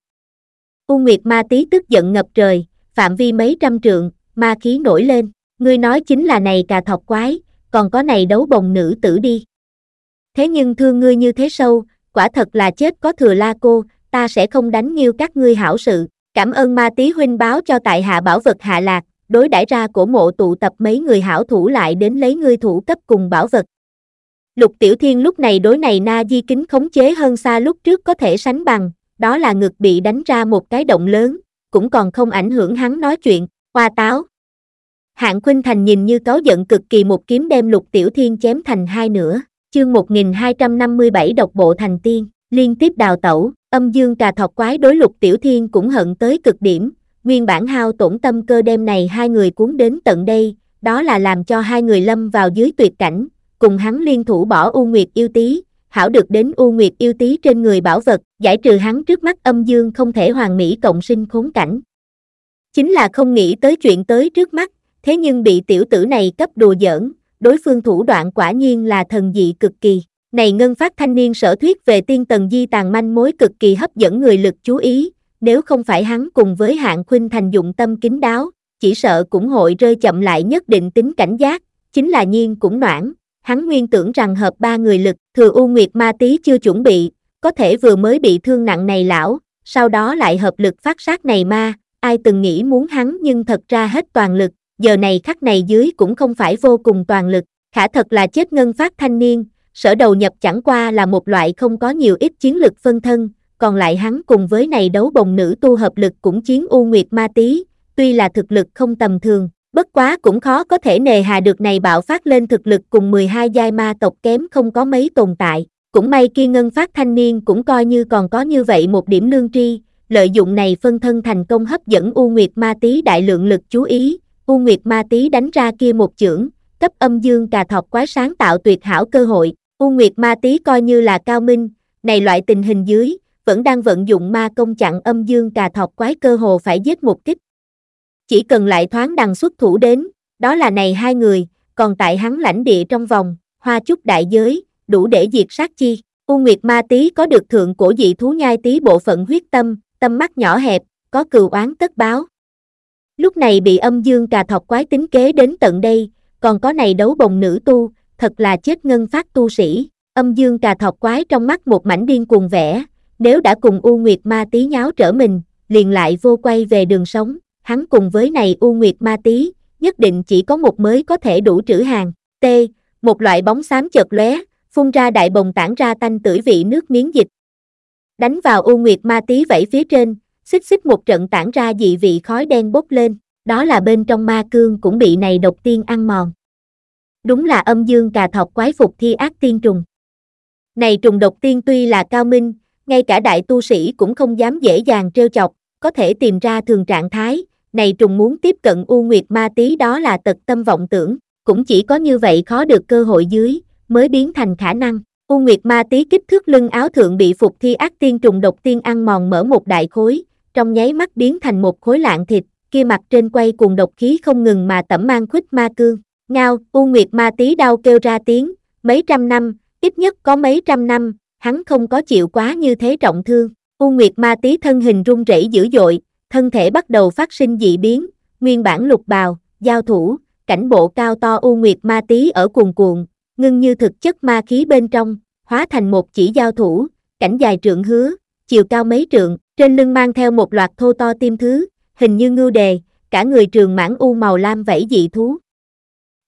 U Nguyệt ma tí tức giận ngập trời, phạm vi mấy trăm trượng, ma khí nổi lên, ngươi nói chính là này cà thọc quái, còn có này đấu bồng nữ tử đi. Thế nhưng thương ngươi như thế sâu, quả thật là chết có thừa la cô, ta sẽ không đánh nghiêu các ngươi hảo sự, cảm ơn ma tí huynh báo cho tại hạ bảo vật hạ lạc, đối đãi ra cổ mộ tụ tập mấy người hảo thủ lại đến lấy ngươi thủ cấp cùng bảo vật. Lục Tiểu Thiên lúc này đối này na di kính khống chế hơn xa lúc trước có thể sánh bằng, đó là ngực bị đánh ra một cái động lớn, cũng còn không ảnh hưởng hắn nói chuyện, hoa táo. Hạng Khuynh Thành nhìn như cáu giận cực kỳ một kiếm đem Lục Tiểu Thiên chém thành hai nửa, chương 1257 độc bộ thành tiên, liên tiếp đào tẩu, âm dương cà thọc quái đối Lục Tiểu Thiên cũng hận tới cực điểm, nguyên bản hao tổn tâm cơ đêm này hai người cuốn đến tận đây, đó là làm cho hai người lâm vào dưới tuyệt cảnh, cùng hắn liên thủ bỏ U Nguyệt yêu tí, hảo được đến U Nguyệt yêu tí trên người bảo vật, giải trừ hắn trước mắt âm dương không thể hoàn mỹ cộng sinh khốn cảnh. Chính là không nghĩ tới chuyện tới trước mắt, thế nhưng bị tiểu tử này cấp đùa giỡn, đối phương thủ đoạn quả nhiên là thần dị cực kỳ. Này ngân phát thanh niên sở thuyết về tiên tần di tàn manh mối cực kỳ hấp dẫn người lực chú ý, nếu không phải hắn cùng với hạng khuynh thành dụng tâm kính đáo, chỉ sợ cũng hội rơi chậm lại nhất định tính cảnh giác, chính là nhiên cũng noãn, hắn nguyên tưởng rằng hợp ba người lực, thừa U Nguyệt ma tý chưa chuẩn bị, có thể vừa mới bị thương nặng này lão, sau đó lại hợp lực phát sát này ma, ai từng nghĩ muốn hắn nhưng thật ra hết toàn lực, giờ này khắc này dưới cũng không phải vô cùng toàn lực, khả thật là chết ngân phát thanh niên, sở đầu nhập chẳng qua là một loại không có nhiều ít chiến lực phân thân, còn lại hắn cùng với này đấu bồng nữ tu hợp lực cũng chiến U Nguyệt ma tý, tuy là thực lực không tầm thường, bất quá cũng khó có thể nề hà được này bạo phát lên thực lực cùng 12 giai ma tộc kém không có mấy tồn tại, cũng may kia ngân phát thanh niên cũng coi như còn có như vậy một điểm lương tri, lợi dụng này phân thân thành công hấp dẫn U Nguyệt ma tý đại lượng lực chú ý, U Nguyệt ma tý đánh ra kia một chưởng, cấp âm dương cà thọc quái sáng tạo tuyệt hảo cơ hội, U Nguyệt ma tý coi như là cao minh, này loại tình hình dưới, vẫn đang vận dụng ma công chặn âm dương cà thọc quái cơ hồ phải giết một kích. Chỉ cần lại thoáng đằng xuất thủ đến, đó là này hai người, còn tại hắn lãnh địa trong vòng, hoa chút đại giới, đủ để diệt sát chi. U Nguyệt Ma Tý có được thượng cổ dị thú nhai tí bộ phận huyết tâm, tâm mắt nhỏ hẹp, có cừu oán tất báo. Lúc này bị âm dương cà thọc quái tính kế đến tận đây, còn có này đấu bồng nữ tu, thật là chết ngân phát tu sĩ. Âm dương cà thọc quái trong mắt một mảnh điên cuồng vẽ, nếu đã cùng U Nguyệt Ma Tý nháo trở mình, liền lại vô quay về đường sống, hắn cùng với này U Nguyệt Ma Tý, nhất định chỉ có một mới có thể đủ trữ hàng. T. Một loại bóng xám chợt lóe, phun ra đại bồng tản ra tanh tưởi vị nước miếng dịch. Đánh vào U Nguyệt Ma Tý vẫy phía trên, xích xích một trận tản ra dị vị khói đen bốc lên, đó là bên trong ma cương cũng bị này độc tiên ăn mòn. Đúng là âm dương cà thọc quái phục thi ác tiên trùng. Này trùng độc tiên tuy là cao minh, ngay cả đại tu sĩ cũng không dám dễ dàng trêu chọc, có thể tìm ra thường trạng thái, này trùng muốn tiếp cận U Nguyệt Ma tý đó là tật tâm vọng tưởng, cũng chỉ có như vậy khó được cơ hội dưới, mới biến thành khả năng. U Nguyệt Ma tý kích thước lưng áo thượng bị phục thi ác tiên trùng độc tiên ăn mòn mở một đại khối, trong nháy mắt biến thành một khối lạng thịt, kia mặt trên quay cuồng độc khí không ngừng mà tẩm mang khuếch ma cương. Ngao, U Nguyệt Ma tý đau kêu ra tiếng, mấy trăm năm, ít nhất có mấy trăm năm, hắn không có chịu quá như thế trọng thương. U Nguyệt Ma tý thân hình run rẩy dữ dội, thân thể bắt đầu phát sinh dị biến, nguyên bản lục bào, giao thủ, cảnh bộ cao to U Nguyệt Ma Tí ở cuồn cuộn, ngưng như thực chất ma khí bên trong, hóa thành một chỉ giao thủ, cảnh dài trượng hứa, chiều cao mấy trượng, trên lưng mang theo một loạt thô to tim thứ, hình như ngưu đề, cả người trường mãn u màu lam vẫy dị thú.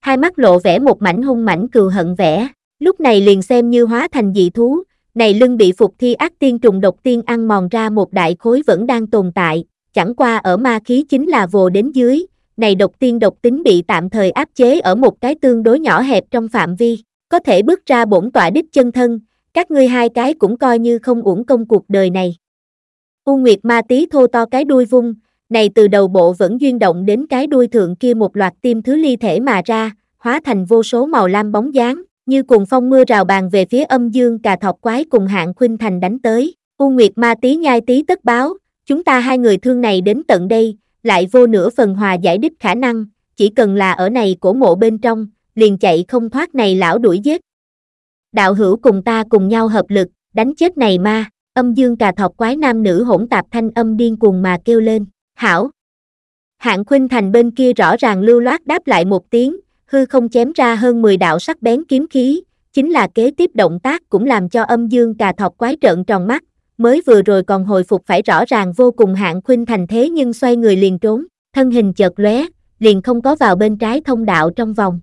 Hai mắt lộ vẻ một mảnh hung mảnh cừu hận vẻ, lúc này liền xem như hóa thành dị thú, này lưng bị phục thi ác tiên trùng độc tiên ăn mòn ra một đại khối vẫn đang tồn tại, chẳng qua ở ma khí chính là vồ đến dưới, này độc tiên độc tính bị tạm thời áp chế ở một cái tương đối nhỏ hẹp trong phạm vi, có thể bước ra bổn tọa đích chân thân, các ngươi hai cái cũng coi như không uổng công cuộc đời này. U Nguyệt ma tí thô to cái đuôi vung, này từ đầu bộ vẫn duyên động đến cái đuôi thượng kia một loạt tim thứ ly thể mà ra, hóa thành vô số màu lam bóng dáng, như cùng phong mưa rào bàn về phía âm dương cà thọc quái cùng hạng khuynh thành đánh tới. U Nguyệt ma tí nhai tí tất báo, chúng ta hai người thương này đến tận đây, lại vô nửa phần hòa giải đích khả năng, chỉ cần là ở này cổ mộ bên trong, liền chạy không thoát này lão đuổi giết. Đạo hữu cùng ta cùng nhau hợp lực, đánh chết này ma, âm dương cà thọc quái nam nữ hỗn tạp thanh âm điên cuồng mà kêu lên, hảo. Hạng khuynh thành bên kia rõ ràng lưu loát đáp lại một tiếng, hư không chém ra hơn 10 đạo sắc bén kiếm khí, chính là kế tiếp động tác cũng làm cho âm dương cà thọc quái trợn tròn mắt, mới vừa rồi còn hồi phục phải rõ ràng vô cùng hạng khuynh thành thế nhưng xoay người liền trốn, thân hình chợt lóe, liền không có vào bên trái thông đạo trong vòng.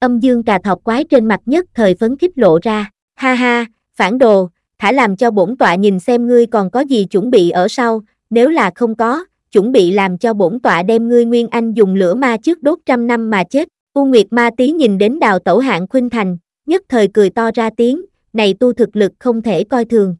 Âm dương cà thọc quái trên mặt nhất thời phấn khích lộ ra, ha ha, phản đồ, thả làm cho bổn tọa nhìn xem ngươi còn có gì chuẩn bị ở sau, nếu là không có, chuẩn bị làm cho bổn tọa đem ngươi Nguyên Anh dùng lửa ma trước đốt trăm năm mà chết. U Nguyệt Ma Tý nhìn đến đào tẩu hạng khuynh thành, nhất thời cười to ra tiếng, này tu thực lực không thể coi thường.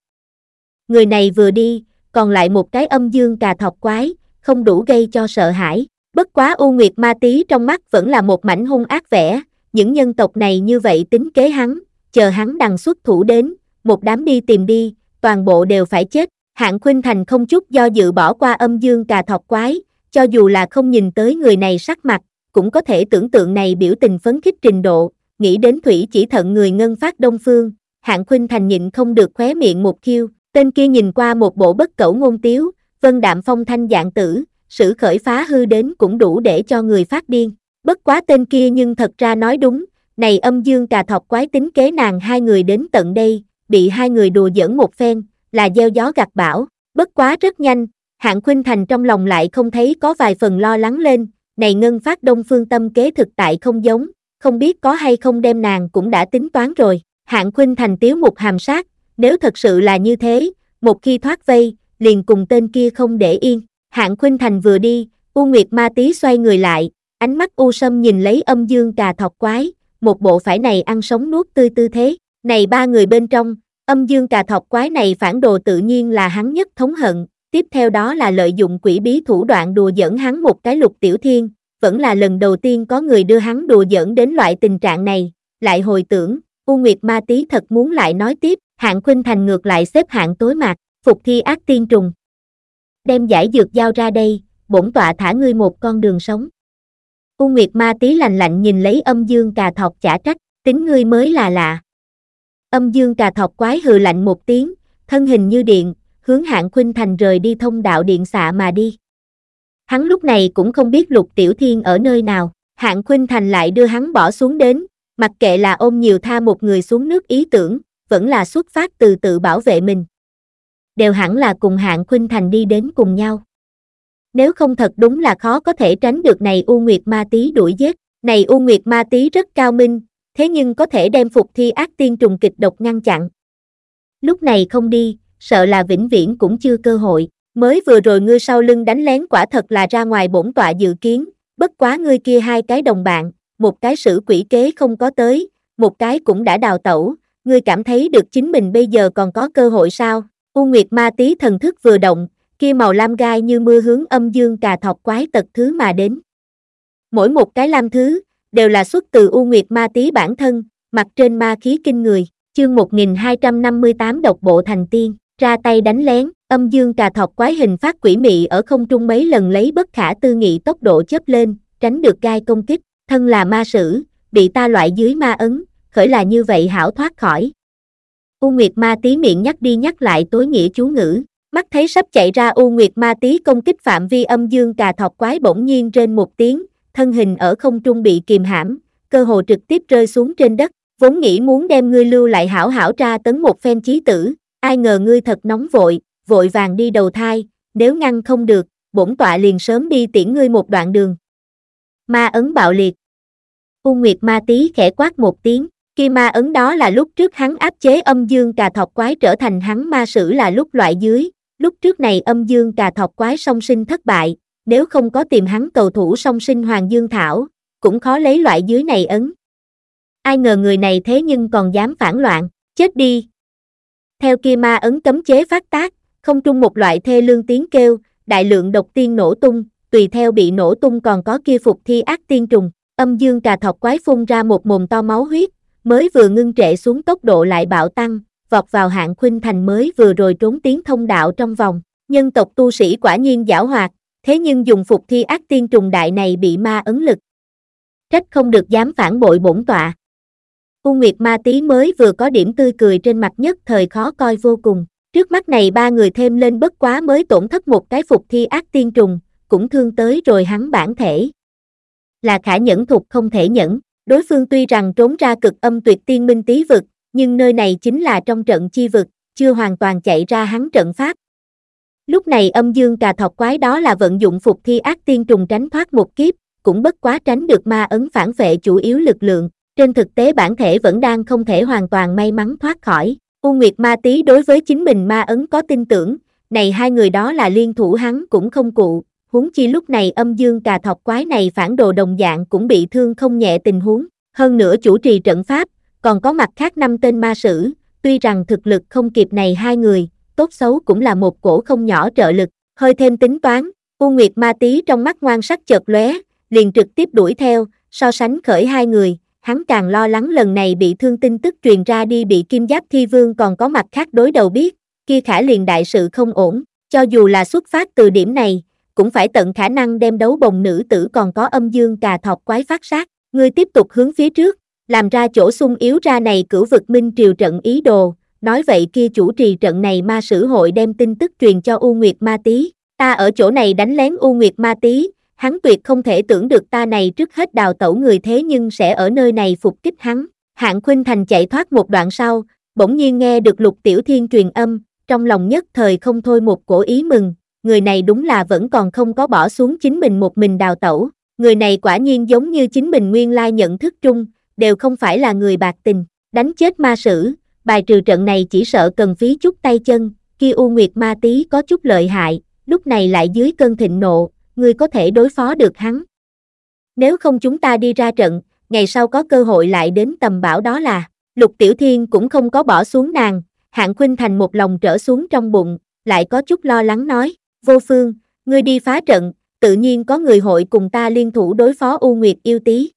Người này vừa đi, còn lại một cái âm dương cà thọc quái, không đủ gây cho sợ hãi. Bất quá U Nguyệt Ma Tý trong mắt vẫn là một mảnh hung ác vẻ, những nhân tộc này như vậy tính kế hắn, chờ hắn đằng xuất thủ đến, một đám đi tìm đi, toàn bộ đều phải chết. Hạng Khuynh Thành không chút do dự bỏ qua âm dương cà thọc quái, cho dù là không nhìn tới người này sắc mặt, cũng có thể tưởng tượng này biểu tình phấn khích trình độ, nghĩ đến thủy chỉ thận người ngân phát đông phương, hạng khuynh thành nhịn không được khóe miệng một khiêu, tên kia nhìn qua một bộ bất cẩu ngôn tiếu, vân đạm phong thanh dạng tử, sử khởi phá hư đến cũng đủ để cho người phát điên, bất quá tên kia nhưng thật ra nói đúng, này âm dương cà thọc quái tính kế nàng hai người đến tận đây, bị hai người đùa giỡn một phen, là gieo gió gặt bão, bất quá rất nhanh, hạng khuynh thành trong lòng lại không thấy có vài phần lo lắng lên, này ngân phát đông phương tâm kế thực tại không giống, không biết có hay không đem nàng cũng đã tính toán rồi, hạng khuynh thành tiếu một hàm sát, nếu thật sự là như thế, một khi thoát vây, liền cùng tên kia không để yên, hạng khuynh thành vừa đi, U Nguyệt Ma tý xoay người lại, ánh mắt U Sâm nhìn lấy âm dương cà thọc quái, một bộ phải này ăn sống nuốt tươi tư thế, này ba người bên trong, âm dương cà thọc quái này phản đồ tự nhiên là hắn nhất thống hận, tiếp theo đó là lợi dụng quỷ bí thủ đoạn đùa dẫn hắn một cái lục tiểu thiên, vẫn là lần đầu tiên có người đưa hắn đùa giỡn đến loại tình trạng này, lại hồi tưởng, U Nguyệt Ma tý thật muốn lại nói tiếp, hạng khuynh thành ngược lại xếp hạng tối mạc, phục thi ác tiên trùng. Đem giải dược giao ra đây, bổn tọa thả ngươi một con đường sống. U Nguyệt Ma Tí lành lạnh nhìn lấy âm dương cà thọc trả trách, tính ngươi mới là lạ. Âm dương cà thọc quái hừ lạnh một tiếng, thân hình như điện, hướng hạng khuynh thành rời đi thông đạo điện xạ mà đi. Hắn lúc này cũng không biết lục tiểu thiên ở nơi nào, hạng khuynh thành lại đưa hắn bỏ xuống đến, mặc kệ là ôm nhiều tha một người xuống nước ý tưởng, vẫn là xuất phát từ tự bảo vệ mình. Đều hẳn là cùng hạng khuynh thành đi đến cùng nhau. Nếu không thật đúng là khó có thể tránh được này U Nguyệt Ma Tý đuổi giết, này U Nguyệt Ma Tý rất cao minh, thế nhưng có thể đem phục thi ác tiên trùng kịch độc ngăn chặn. Lúc này không đi, sợ là vĩnh viễn cũng chưa cơ hội. Mới vừa rồi ngươi sau lưng đánh lén quả thật là ra ngoài bổn tọa dự kiến, bất quá ngươi kia hai cái đồng bạn, một cái sử quỷ kế không có tới, một cái cũng đã đào tẩu, ngươi cảm thấy được chính mình bây giờ còn có cơ hội sao? U Nguyệt Ma Tý thần thức vừa động, kia màu lam gai như mưa hướng âm dương cà thọc quái tật thứ mà đến. Mỗi một cái lam thứ, đều là xuất từ U Nguyệt Ma Tý bản thân, mặt trên ma khí kinh người, chương 1258 độc bộ thành tiên, ra tay đánh lén, Âm dương cà thọc quái hình phát quỷ mị ở không trung mấy lần lấy bất khả tư nghị tốc độ chớp lên, tránh được gai công kích, thân là ma sử, bị ta loại dưới ma ấn, khởi là như vậy hảo thoát khỏi. U Nguyệt ma tý miệng nhắc đi nhắc lại tối nghĩa chú ngữ, mắt thấy sắp chạy ra U Nguyệt ma tý công kích phạm vi âm dương cà thọc quái bỗng nhiên trên một tiếng, thân hình ở không trung bị kìm hãm, cơ hồ trực tiếp rơi xuống trên đất, vốn nghĩ muốn đem ngươi lưu lại hảo hảo tra tấn một phen chí tử, ai ngờ ngươi thật nóng vội, vội vàng đi đầu thai, nếu ngăn không được, bổn tọa liền sớm đi tiễn ngươi một đoạn đường. Ma ấn bạo liệt. U Nguyệt ma tý khẽ quát một tiếng, khi ma ấn đó là lúc trước hắn áp chế âm dương cà thọc quái trở thành hắn ma sử là lúc loại dưới, lúc trước này âm dương cà thọc quái song sinh thất bại, nếu không có tìm hắn cầu thủ song sinh Hoàng Dương Thảo, cũng khó lấy loại dưới này ấn. Ai ngờ người này thế nhưng còn dám phản loạn, chết đi. Theo kia ma ấn cấm chế phát tác, không trung một loại thê lương tiếng kêu, đại lượng độc tiên nổ tung, tùy theo bị nổ tung còn có kia phục thi ác tiên trùng, âm dương cà thọc quái phun ra một mồm to máu huyết, mới vừa ngưng trệ xuống tốc độ lại bạo tăng, vọt vào hạng khuynh thành mới vừa rồi trốn tiến thông đạo trong vòng, nhân tộc tu sĩ quả nhiên giảo hoạt, thế nhưng dùng phục thi ác tiên trùng đại này bị ma ấn lực. Trách không được dám phản bội bổn tọa. U Nguyệt ma tý mới vừa có điểm tươi cười trên mặt nhất thời khó coi vô cùng, Trước mắt này ba người thêm lên bất quá mới tổn thất một cái phục thi ác tiên trùng, cũng thương tới rồi hắn bản thể. Là khả nhẫn thục không thể nhẫn, đối phương tuy rằng trốn ra cực âm tuyệt tiên minh tí vực, nhưng nơi này chính là trong trận chi vực, chưa hoàn toàn chạy ra hắn trận pháp. Lúc này âm dương cà thọc quái đó là vận dụng phục thi ác tiên trùng tránh thoát một kiếp, cũng bất quá tránh được ma ấn phản vệ chủ yếu lực lượng, trên thực tế bản thể vẫn đang không thể hoàn toàn may mắn thoát khỏi. U Nguyệt Ma Tý đối với chính mình ma ấn có tin tưởng, này hai người đó là liên thủ hắn cũng không cụ, huống chi lúc này âm dương cà thọc quái này phản đồ đồng dạng cũng bị thương không nhẹ tình huống, hơn nữa chủ trì trận pháp, còn có mặt khác năm tên ma sử, tuy rằng thực lực không kịp này hai người, tốt xấu cũng là một cổ không nhỏ trợ lực, hơi thêm tính toán, U Nguyệt Ma Tý trong mắt ngoan sắc chợt lóe, liền trực tiếp đuổi theo, so sánh khởi hai người, hắn càng lo lắng lần này bị thương tin tức truyền ra đi bị kim giáp thi vương còn có mặt khác đối đầu biết, kia khả liền đại sự không ổn, cho dù là xuất phát từ điểm này, cũng phải tận khả năng đem đấu bồng nữ tử còn có âm dương cà thọc quái phát sát, ngươi tiếp tục hướng phía trước, làm ra chỗ sung yếu ra này cửu vực minh triều trận ý đồ, nói vậy kia chủ trì trận này ma sử hội đem tin tức truyền cho U Nguyệt Ma Tý, ta ở chỗ này đánh lén U Nguyệt Ma Tý, hắn tuyệt không thể tưởng được ta này trước hết đào tẩu người thế nhưng sẽ ở nơi này phục kích hắn. Hạng Khuynh Thành chạy thoát một đoạn sau, bỗng nhiên nghe được Lục Tiểu Thiên truyền âm, trong lòng nhất thời không thôi một cổ ý mừng, người này đúng là vẫn còn không có bỏ xuống chính mình một mình đào tẩu, người này quả nhiên giống như chính mình nguyên lai nhận thức trung, đều không phải là người bạc tình, đánh chết ma sử, bài trừ trận này chỉ sợ cần phí chút tay chân, kia U Nguyệt ma tí có chút lợi hại, lúc này lại dưới cơn thịnh nộ, ngươi có thể đối phó được hắn. Nếu không chúng ta đi ra trận, ngày sau có cơ hội lại đến tầm bảo đó là, Lục Tiểu Thiên cũng không có bỏ xuống nàng, Hạng Khuynh Thành một lòng trở xuống trong bụng, lại có chút lo lắng nói, vô phương, ngươi đi phá trận, tự nhiên có người hội cùng ta liên thủ đối phó U Nguyệt yêu tí.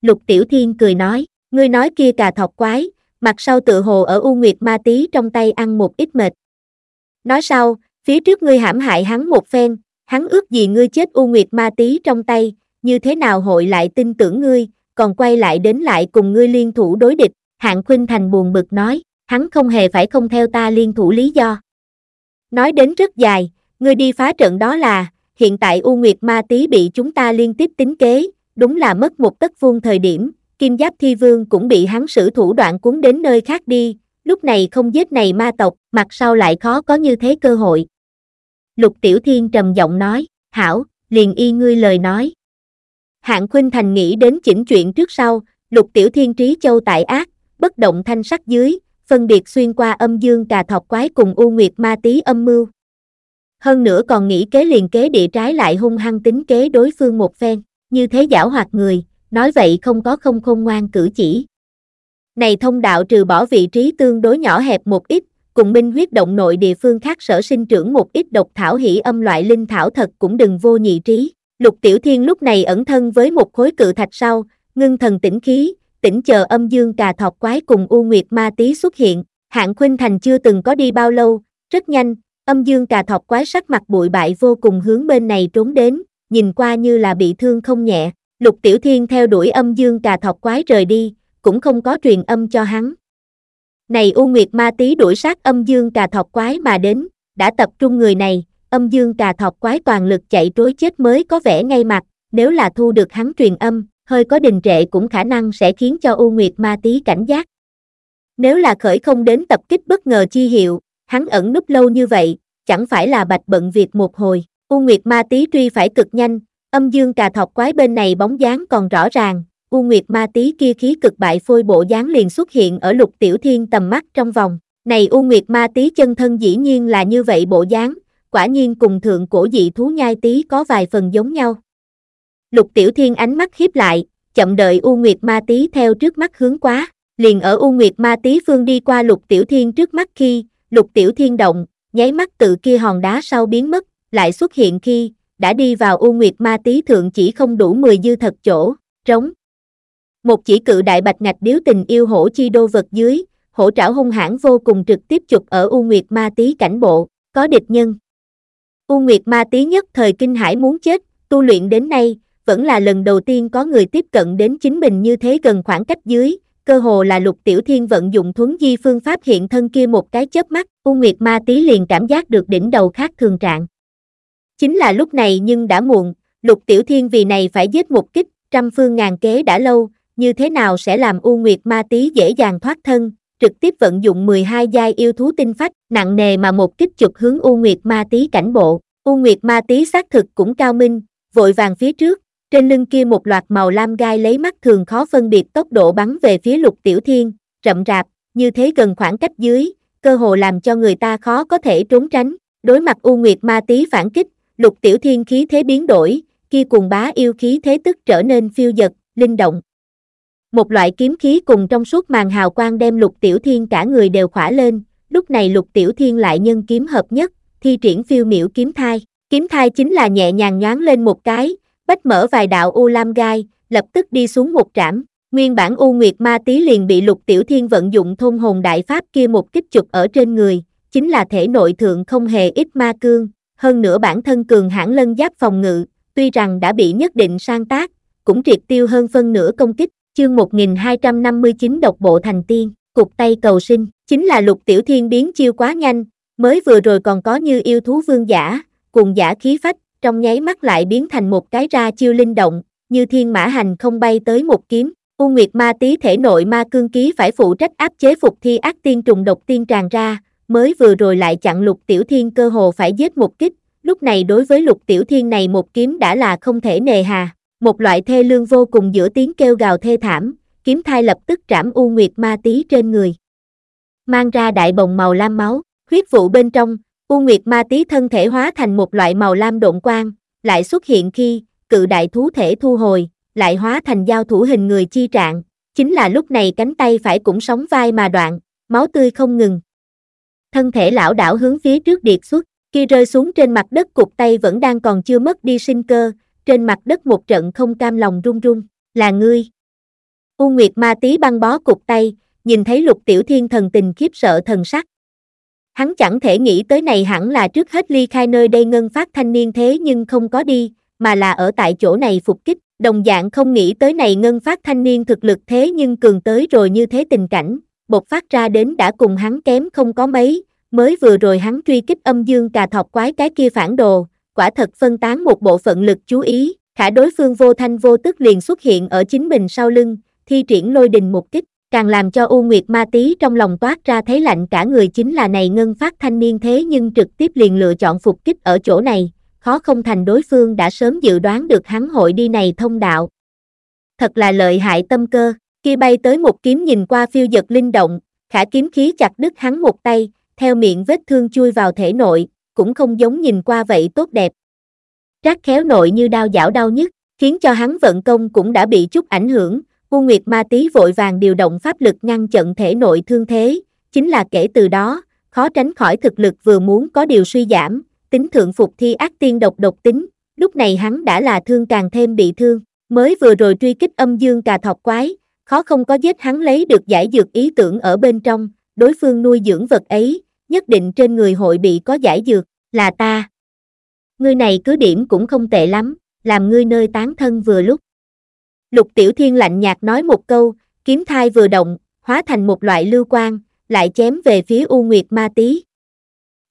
Lục Tiểu Thiên cười nói, ngươi nói kia cà thọc quái, mặt sau tự hồ ở U Nguyệt ma tí trong tay ăn một ít mệt. Nói sau, phía trước ngươi hãm hại hắn một phen, hắn ước gì ngươi chết U Nguyệt ma tí trong tay, như thế nào hội lại tin tưởng ngươi, còn quay lại đến lại cùng ngươi liên thủ đối địch, hạng khuynh thành buồn bực nói, hắn không hề phải không theo ta liên thủ lý do. Nói đến rất dài, ngươi đi phá trận đó là, hiện tại U Nguyệt ma Tý bị chúng ta liên tiếp tính kế, đúng là mất một tất vuông thời điểm, Kim Giáp Thi Vương cũng bị hắn sử thủ đoạn cuốn đến nơi khác đi, lúc này không giết này ma tộc, mặt sau lại khó có như thế cơ hội. Lục Tiểu Thiên trầm giọng nói, hảo, liền y ngươi lời nói. Hạng Khuynh Thành nghĩ đến chỉnh chuyện trước sau, Lục Tiểu Thiên trí châu tại ác, bất động thanh sắc dưới, phân biệt xuyên qua âm dương cà thọc quái cùng u nguyệt ma Tý âm mưu. Hơn nữa còn nghĩ kế liền kế địa trái lại hung hăng tính kế đối phương một phen, như thế giảo hoạt người, nói vậy không có không khôn ngoan cử chỉ. Này thông đạo trừ bỏ vị trí tương đối nhỏ hẹp một ít, cùng minh huyết động nội địa phương khác sở sinh trưởng một ít độc thảo hỷ âm loại linh thảo thật cũng đừng vô nhị trí. Lục Tiểu Thiên lúc này ẩn thân với một khối cự thạch sau, ngưng thần tĩnh khí, tĩnh chờ âm dương cà thọc quái cùng U Nguyệt ma tí xuất hiện. Hạng Khuynh Thành chưa từng có đi bao lâu, rất nhanh, âm dương cà thọc quái sắc mặt bụi bại vô cùng hướng bên này trốn đến, nhìn qua như là bị thương không nhẹ. Lục Tiểu Thiên theo đuổi âm dương cà thọc quái rời đi, cũng không có truyền âm cho hắn. Này U Nguyệt Ma Tý đuổi sát âm dương cà thọc quái mà đến, đã tập trung người này, âm dương cà thọc quái toàn lực chạy trối chết mới có vẻ ngay mặt, nếu là thu được hắn truyền âm, hơi có đình trệ cũng khả năng sẽ khiến cho U Nguyệt Ma Tý cảnh giác. Nếu là khởi không đến tập kích bất ngờ chi hiệu, hắn ẩn núp lâu như vậy, chẳng phải là bạch bận việc một hồi, U Nguyệt Ma Tý truy phải cực nhanh, âm dương cà thọc quái bên này bóng dáng còn rõ ràng, U Nguyệt Ma Tý kia khí cực bại phôi bộ dáng liền xuất hiện ở Lục Tiểu Thiên tầm mắt trong vòng. Này U Nguyệt Ma Tý chân thân dĩ nhiên là như vậy bộ dáng, quả nhiên cùng thượng cổ dị thú nhai tí có vài phần giống nhau. Lục Tiểu Thiên ánh mắt hiếp lại, chậm đợi U Nguyệt Ma Tý theo trước mắt hướng quá, liền ở U Nguyệt Ma Tý phương đi qua Lục Tiểu Thiên trước mắt khi, Lục Tiểu Thiên động, nháy mắt tự kia hòn đá sau biến mất, lại xuất hiện khi, đã đi vào U Nguyệt Ma Tý thượng chỉ không đủ 10 dư thật chỗ, trống. Một chỉ cự đại bạch ngạch điếu tình yêu hổ chi đô vật dưới, hổ trảo hung hãn vô cùng trực tiếp chụp ở U Nguyệt Ma Tý cảnh bộ, có địch nhân. U Nguyệt Ma Tý nhất thời kinh hải muốn chết, tu luyện đến nay, vẫn là lần đầu tiên có người tiếp cận đến chính mình như thế gần khoảng cách dưới, cơ hồ là lục tiểu thiên vận dụng thuấn di phương pháp hiện thân kia một cái chớp mắt, U Nguyệt Ma Tí liền cảm giác được đỉnh đầu khác thường trạng. Chính là lúc này nhưng đã muộn, lục tiểu thiên vì này phải giết một kích, trăm phương ngàn kế đã lâu, như thế nào sẽ làm U Nguyệt Ma Tí dễ dàng thoát thân, trực tiếp vận dụng 12 giai yêu thú tinh phách, nặng nề mà một kích chụp hướng U Nguyệt Ma Tí cảnh bộ. U Nguyệt Ma Tí xác thực cũng cao minh, vội vàng phía trước, trên lưng kia một loạt màu lam gai lấy mắt thường khó phân biệt tốc độ bắn về phía lục tiểu thiên, rậm rạp, như thế gần khoảng cách dưới, cơ hồ làm cho người ta khó có thể trốn tránh. Đối mặt U Nguyệt Ma Tí phản kích, lục tiểu thiên khí thế biến đổi, kia cùng bá yêu khí thế tức trở nên phiêu dật, linh động. Một loại kiếm khí cùng trong suốt màn hào quang đem lục tiểu thiên cả người đều khỏa lên, lúc này lục tiểu thiên lại nhân kiếm hợp nhất, thi triển phiêu miểu kiếm thai. Kiếm thai chính là nhẹ nhàng nhoáng lên một cái, cách mở vài đạo u lam gai, lập tức đi xuống một trảm. Nguyên bản u nguyệt ma tý liền bị lục tiểu thiên vận dụng thôn hồn đại pháp kia một kích chụp ở trên người, chính là thể nội thượng không hề ít ma cương, hơn nữa bản thân cường hãn lân giáp phòng ngự, tuy rằng đã bị nhất định sang tác, cũng triệt tiêu hơn phân nửa công kích, chương 1259 độc bộ thành tiên, cục tay cầu sinh, chính là lục tiểu thiên biến chiêu quá nhanh, mới vừa rồi còn có như yêu thú vương giả, cùng giả khí phách, trong nháy mắt lại biến thành một cái ra chiêu linh động, như thiên mã hành không bay tới một kiếm. U Nguyệt Ma tý thể nội ma cương ký phải phụ trách áp chế phục thi ác tiên trùng độc tiên tràn ra, mới vừa rồi lại chặn lục tiểu thiên cơ hồ phải giết một kích, lúc này đối với lục tiểu thiên này một kiếm đã là không thể nề hà. Một loại thê lương vô cùng giữa tiếng kêu gào thê thảm, kiếm thai lập tức trảm U Nguyệt Ma tý trên người. Mang ra đại bồng màu lam máu, huyết vụ bên trong, U Nguyệt Ma Tý thân thể hóa thành một loại màu lam độn quang, lại xuất hiện khi, cự đại thú thể thu hồi, lại hóa thành giao thủ hình người chi trạng, chính là lúc này cánh tay phải cũng sóng vai mà đoạn, máu tươi không ngừng. Thân thể lão đảo hướng phía trước điệt xuất, khi rơi xuống trên mặt đất cục tay vẫn đang còn chưa mất đi sinh cơ, trên mặt đất một trận không cam lòng run run, là ngươi. U Nguyệt Ma Tý băng bó cục tay, nhìn thấy lục tiểu thiên thần tình khiếp sợ thần sắc, Hắn chẳng thể nghĩ tới này hẳn là trước hết ly khai nơi đây ngân phát thanh niên thế nhưng không có đi, mà là ở tại chỗ này phục kích, đồng dạng không nghĩ tới này ngân phát thanh niên thực lực thế nhưng cường tới rồi như thế tình cảnh, bột phát ra đến đã cùng hắn kém không có mấy, mới vừa rồi hắn truy kích âm dương cà thọc quái cái kia phản đồ, quả thật phân tán một bộ phận lực chú ý, khả đối phương vô thanh vô tức liền xuất hiện ở chính mình sau lưng, thi triển lôi đình một kích, càng làm cho U Nguyệt Ma tý trong lòng toát ra thấy lạnh cả người chính là này ngân phát thanh niên thế nhưng trực tiếp liền lựa chọn phục kích ở chỗ này, khó không thành đối phương đã sớm dự đoán được hắn hội đi này thông đạo. Thật là lợi hại tâm cơ, kia bay tới một kiếm nhìn qua phiêu giật linh động, khả kiếm khí chặt đứt hắn một tay, theo miệng vết thương chui vào thể nội, cũng không giống nhìn qua vậy tốt đẹp. Trác khéo nội như đau dảo đau nhất, khiến cho hắn vận công cũng đã bị chút ảnh hưởng, U Nguyệt Ma Tý vội vàng điều động pháp lực ngăn chặn thể nội thương thế, chính là kể từ đó, khó tránh khỏi thực lực vừa muốn có điều suy giảm, tính thượng phục thi ác tiên độc độc tính, lúc này hắn đã là thương càng thêm bị thương, mới vừa rồi truy kích âm dương cà thọc quái, khó không có giết hắn lấy được giải dược ý tưởng ở bên trong, đối phương nuôi dưỡng vật ấy, nhất định trên người hội bị có giải dược, là ta. Ngươi này cứ điểm cũng không tệ lắm, làm ngươi nơi tán thân vừa lúc. Lục Tiểu Thiên lạnh nhạt nói một câu, kiếm thai vừa động, hóa thành một loại lưu quang, lại chém về phía U Nguyệt Ma Tý.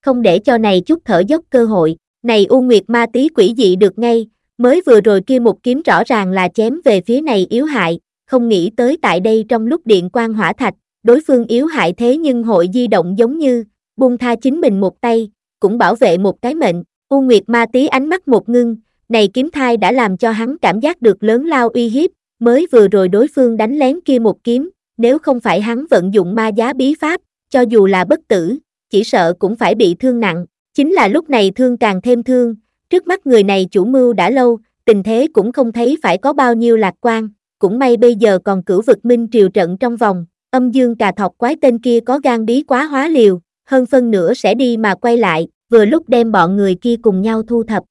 Không để cho này chút thở dốc cơ hội, này U Nguyệt Ma Tý quỷ dị được ngay, mới vừa rồi kia một kiếm rõ ràng là chém về phía này yếu hại, không nghĩ tới tại đây trong lúc điện quang hỏa thạch, đối phương yếu hại thế nhưng hội di động giống như, buông tha chính mình một tay, cũng bảo vệ một cái mệnh, U Nguyệt Ma Tý ánh mắt một ngưng, này kiếm thai đã làm cho hắn cảm giác được lớn lao uy hiếp, mới vừa rồi đối phương đánh lén kia một kiếm, nếu không phải hắn vận dụng ma giá bí pháp, cho dù là bất tử, chỉ sợ cũng phải bị thương nặng, chính là lúc này thương càng thêm thương, trước mắt người này chủ mưu đã lâu, tình thế cũng không thấy phải có bao nhiêu lạc quan, cũng may bây giờ còn cửu vực minh triều trận trong vòng, âm dương cà thọc quái tên kia có gan bí quá hóa liều, hơn phân nửa sẽ đi mà quay lại, vừa lúc đem bọn người kia cùng nhau thu thập.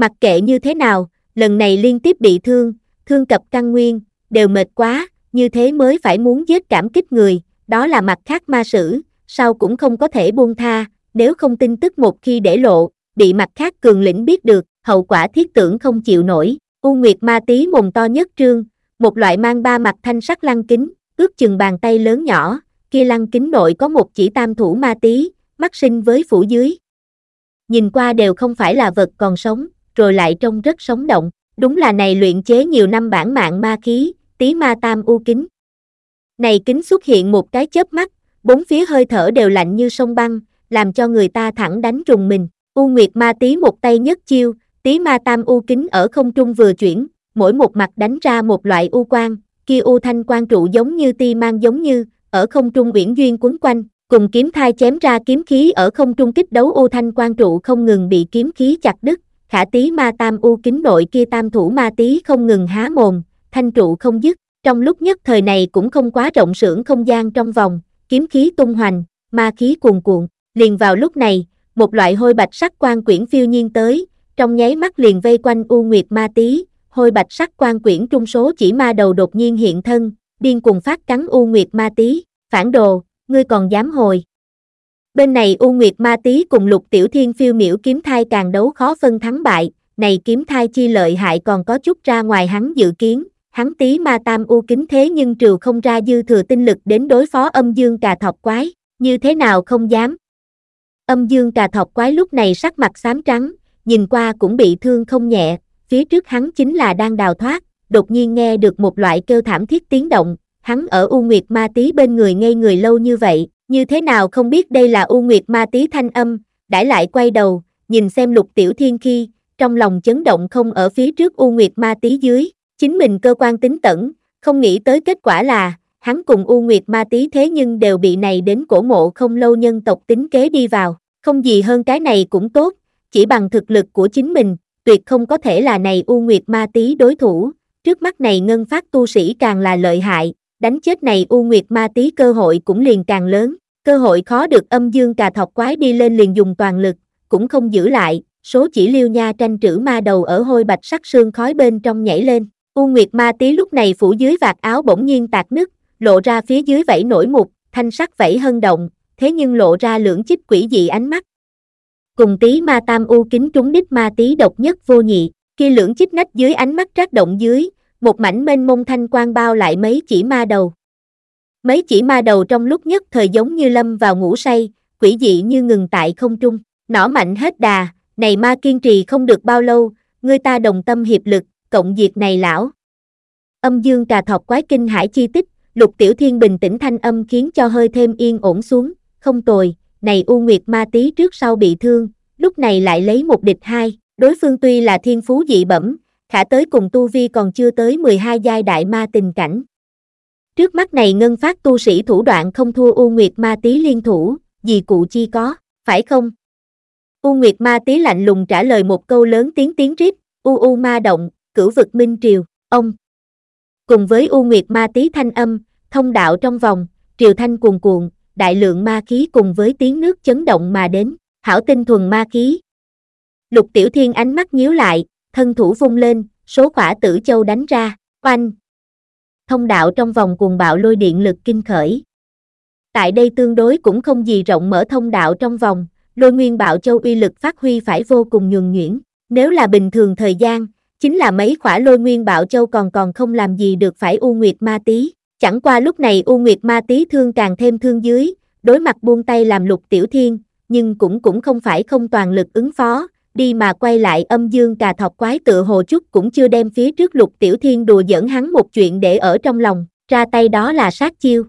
Mặc kệ như thế nào, lần này liên tiếp bị thương, thương cập căn nguyên, đều mệt quá, như thế mới phải muốn giết cảm kích người, đó là mặt khác ma sử, sau cũng không có thể buông tha, nếu không tin tức một khi để lộ, bị mặt khác cường lĩnh biết được, hậu quả thiết tưởng không chịu nổi. U Nguyệt ma tí mồm to nhất trương, một loại mang ba mặt thanh sắc lăng kính, ước chừng bàn tay lớn nhỏ, kia lăng kính nội có một chỉ tam thủ ma tí, mắt sinh với phủ dưới. Nhìn qua đều không phải là vật còn sống, rồi lại trông rất sống động, đúng là này luyện chế nhiều năm bản mạng ma khí, tí ma tam u kính. Này kính xuất hiện một cái chớp mắt, bốn phía hơi thở đều lạnh như sông băng, làm cho người ta thẳng đánh rùng mình. U Nguyệt ma tí một tay nhất chiêu, tí ma tam u kính ở không trung vừa chuyển, mỗi một mặt đánh ra một loại u quang, kia u thanh quang trụ giống như ti mang giống như, ở không trung uyển duyên quấn quanh, cùng kiếm thai chém ra kiếm khí ở không trung kích đấu u thanh quang trụ không ngừng bị kiếm khí chặt đứt, khả tí ma tam u kính nội kia tam thủ ma tí không ngừng há mồm, thanh trụ không dứt, trong lúc nhất thời này cũng không quá rộng sưởng không gian trong vòng, kiếm khí tung hoành, ma khí cuồn cuộn, liền vào lúc này, một loại hôi bạch sắc quan quyển phiêu nhiên tới, trong nháy mắt liền vây quanh U Nguyệt ma tí, hôi bạch sắc quan quyển trung số chỉ ma đầu đột nhiên hiện thân, điên cùng phát cắn U Nguyệt ma tí, phản đồ, ngươi còn dám hồi. Bên này U Nguyệt ma tý cùng lục tiểu thiên phiêu miểu kiếm thai càng đấu khó phân thắng bại, này kiếm thai chi lợi hại còn có chút ra ngoài hắn dự kiến, hắn tí ma tam u kính thế nhưng trừ không ra dư thừa tinh lực đến đối phó âm dương cà thọc quái, như thế nào không dám. Âm dương cà thọc quái lúc này sắc mặt xám trắng, nhìn qua cũng bị thương không nhẹ, phía trước hắn chính là đang đào thoát, đột nhiên nghe được một loại kêu thảm thiết tiếng động, hắn ở U Nguyệt Ma tý bên người ngây người lâu như vậy, như thế nào không biết đây là U Nguyệt Ma Tý thanh âm, đãi lại quay đầu, nhìn xem Lục Tiểu Thiên khi, trong lòng chấn động không ở phía trước U Nguyệt Ma Tý dưới, chính mình cơ quan tính tẩn, không nghĩ tới kết quả là, hắn cùng U Nguyệt Ma Tý thế nhưng đều bị này đến cổ mộ không lâu nhân tộc tính kế đi vào, không gì hơn cái này cũng tốt, chỉ bằng thực lực của chính mình, tuyệt không có thể là này U Nguyệt Ma Tý đối thủ, trước mắt này ngân phát tu sĩ càng là lợi hại, đánh chết này U Nguyệt Ma Tý cơ hội cũng liền càng lớn, cơ hội khó được âm dương cà thọc quái đi lên liền dùng toàn lực, cũng không giữ lại, số chỉ liêu nha tranh trữ ma đầu ở hôi bạch sắc sương khói bên trong nhảy lên, U Nguyệt Ma Tí lúc này phủ dưới vạt áo bỗng nhiên tạc nứt, lộ ra phía dưới vẫy nổi mục, thanh sắc vẫy hân động, thế nhưng lộ ra lưỡng chích quỷ dị ánh mắt. Cùng tí ma tam u kính trúng đích ma tí độc nhất vô nhị, khi lưỡng chích nách dưới ánh mắt trác động dưới, một mảnh mênh mông thanh quang bao lại mấy chỉ ma đầu. Mấy chỉ ma đầu trong lúc nhất thời giống như lâm vào ngủ say, quỷ dị như ngừng tại không trung, nỏ mạnh hết đà, này ma kiên trì không được bao lâu, người ta đồng tâm hiệp lực, cộng diệt này lão. Âm dương trà thọc quái kinh hải chi tích, lục tiểu thiên bình tĩnh thanh âm khiến cho hơi thêm yên ổn xuống, không tồi, này U Nguyệt ma tí trước sau bị thương, lúc này lại lấy một địch hai, đối phương tuy là thiên phú dị bẩm, khả tới cùng tu vi còn chưa tới 12 giai đại ma tình cảnh. Trước mắt này ngân phát tu sĩ thủ đoạn không thua U Nguyệt ma tý liên thủ, gì cụ chi có, phải không? U Nguyệt ma tý lạnh lùng trả lời một câu lớn tiếng tiếng rít, U U ma động, cửu vực minh triều, ông. Cùng với U Nguyệt ma tý thanh âm, thông đạo trong vòng, triều thanh cuồn cuộn, đại lượng ma khí cùng với tiếng nước chấn động mà đến, hảo tinh thuần ma khí. Lục Tiểu Thiên ánh mắt nhíu lại, thân thủ vung lên, số khỏa tử châu đánh ra, oanh. Thông đạo trong vòng cuồng bạo lôi điện lực kinh khởi. Tại đây tương đối cũng không gì rộng mở thông đạo trong vòng, lôi nguyên bạo châu uy lực phát huy phải vô cùng nhuần nhuyễn. Nếu là bình thường thời gian, chính là mấy khỏa lôi nguyên bạo châu còn còn không làm gì được phải u nguyệt ma tí. Chẳng qua lúc này U Nguyệt Ma tí thương càng thêm thương dưới, đối mặt buông tay làm lục tiểu thiên, nhưng cũng cũng không phải không toàn lực ứng phó, đi mà quay lại âm dương cà thọc quái tựa hồ chút cũng chưa đem phía trước lục tiểu thiên đùa dẫn hắn một chuyện để ở trong lòng, ra tay đó là sát chiêu,